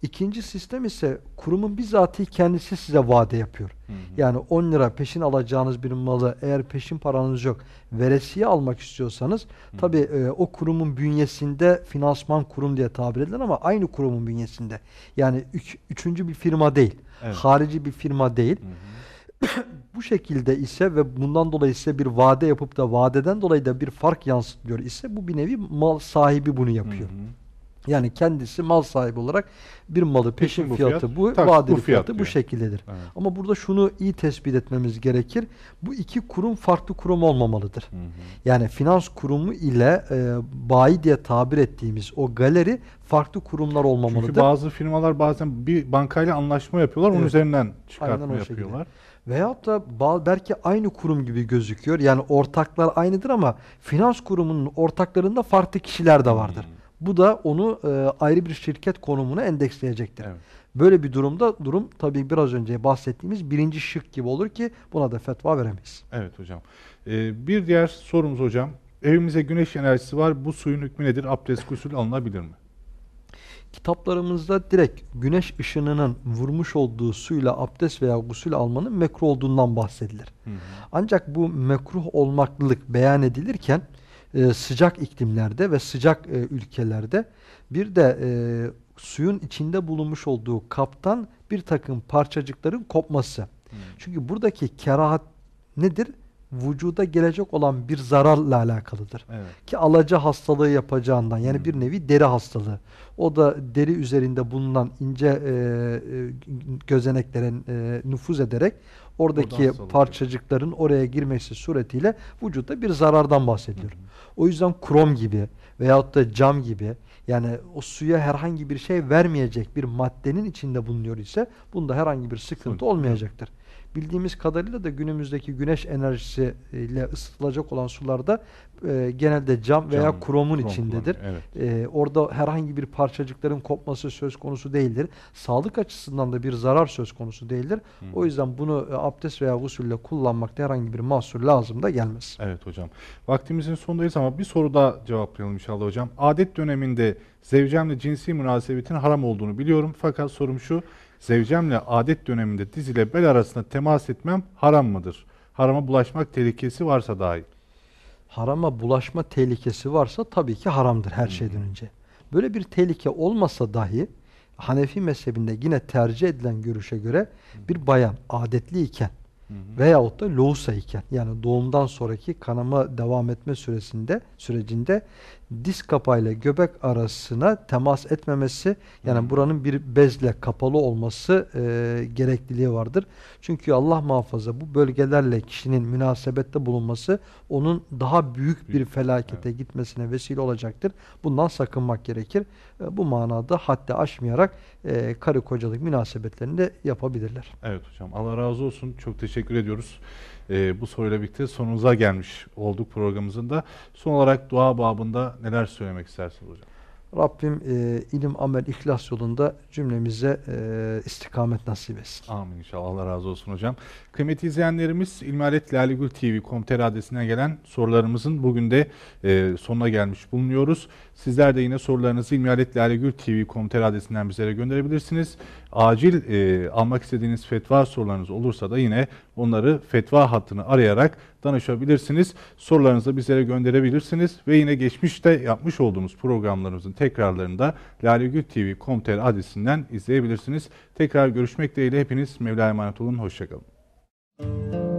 İkinci sistem ise kurumun bizatihi kendisi size vade yapıyor. Hı hı. Yani 10 lira peşin alacağınız bir malı eğer peşin paranız yok veresiye almak istiyorsanız tabi e, o kurumun bünyesinde finansman kurum diye tabir edilen ama aynı kurumun bünyesinde. Yani üç- üçüncü bir firma değil. Evet. Harici bir firma değil. Hı hı. *coughs* Bu şekilde ise ve bundan dolayı ise bir vade yapıp da vadeden dolayı da bir fark yansıtıyor ise bu bir nevi mal sahibi bunu yapıyor. Hı hı. Yani kendisi mal sahibi olarak bir malı peşin, Peşin bu fiyatı fiyat, bu, taksit vadeli bu fiyat fiyatı bu diyor. şekildedir. Evet. Ama burada şunu iyi tespit etmemiz gerekir. Bu iki kurum farklı kurum olmamalıdır. Hı hı. Yani finans kurumu ile e, bayi diye tabir ettiğimiz o galeri farklı kurumlar olmamalıdır. Çünkü bazı firmalar bazen bir bankayla anlaşma yapıyorlar. Onun Evet. üzerinden çıkartma o şekilde. Veyahut da belki aynı kurum gibi gözüküyor. Yani ortaklar aynıdır ama finans kurumunun ortaklarında farklı kişiler de vardır. Hmm. Bu da onu e, ayrı bir şirket konumuna endeksleyecektir. Evet. Böyle bir durumda durum tabii biraz önce bahsettiğimiz birinci şık gibi olur ki buna da fetva veremeyiz. Evet hocam. Ee, bir diğer sorumuz hocam. Evimize güneş enerjisi var. Bu suyun hükmü nedir? Abdest gusül alınabilir mi? Kitaplarımızda direkt güneş ışınının vurmuş olduğu suyla abdest veya gusül almanın mekruh olduğundan bahsedilir. Hı hı. Ancak bu mekruh olmaklılık beyan edilirken e, sıcak iklimlerde ve sıcak e, ülkelerde bir de e, suyun içinde bulunmuş olduğu kaptan bir takım parçacıkların kopması. Çünkü buradaki kerahat nedir? Vücuda gelecek olan bir zararla alakalıdır. Evet. Ki alaca hastalığı yapacağından yani Hmm. bir nevi deri hastalığı. O da deri üzerinde bulunan ince e, e, gözeneklere e, nüfuz ederek oradaki parçacıkların oraya girmesi suretiyle vücutta bir zarardan bahsediyor. O yüzden krom gibi veyahut da cam gibi yani o suya herhangi bir şey vermeyecek bir maddenin içinde bulunuyor ise bunda herhangi bir Sıkıntı. olmayacaktır. Bildiğimiz kadarıyla da günümüzdeki güneş enerjisi ile ısıtılacak olan sularda e, genelde cam veya Cam, kromun krom içindedir. kullanıyor, Evet. E, orada herhangi bir parçacıkların kopması söz konusu değildir. Sağlık açısından da bir zarar söz konusu değildir. O yüzden bunu e, abdest veya gusülle kullanmakta herhangi bir mahsur lazım da gelmez. Evet hocam. Vaktimizin sonundayız ama bir soru daha cevaplayalım inşallah hocam. Adet döneminde zevcemle cinsi münasebetin haram olduğunu biliyorum. Fakat sorum şu. Zevcemle adet döneminde diz ile bel arasında temas etmem haram mıdır? Harama bulaşmak tehlikesi varsa dahi. Harama bulaşma tehlikesi varsa tabii ki haramdır her şeyden önce. Böyle bir tehlike olmasa dahi Hanefi mezhebinde yine tercih edilen görüşe göre bir bayan adetli iken veyahut da lohusa iken yani doğumdan sonraki kanama devam etme süresinde sürecinde diz kapağıyla göbek arasına temas etmemesi yani buranın bir bezle kapalı olması e, gerekliliği vardır. Çünkü Allah muhafaza bu bölgelerle kişinin münasebette bulunması onun daha büyük bir felakete gitmesine vesile olacaktır. Bundan sakınmak gerekir. E, bu manada hatta aşmayarak e, karı kocalık münasebetlerini de yapabilirler. Evet hocam Allah razı olsun. Çok teşekkür ediyoruz. Ee, bu soruyla birlikte sonumuza gelmiş olduk programımızın da. Son olarak dua babında neler söylemek istersiniz hocam? Rabbim e, ilim, amel, ihlas yolunda cümlemize e, istikamet nasip etsin. Amin inşallah. Allah razı olsun hocam. Kıymetli izleyenlerimiz TV.com.tr adresine gelen sorularımızın bugün de e, sonuna gelmiş bulunuyoruz. Sizler de yine sorularınızı İlmihalet Lalegül TV.com.tr adresinden bizlere gönderebilirsiniz. Acil e, almak istediğiniz fetva sorularınız olursa da yine onları fetva hattını arayarak danışabilirsiniz. Sorularınızı bizlere gönderebilirsiniz. Ve yine geçmişte yapmış olduğumuz programlarımızın tekrarlarını da lalegültv.com.tr adresinden izleyebilirsiniz. Tekrar görüşmek dileğiyle hepiniz Mevla'ya emanet olun. Hoşçakalın.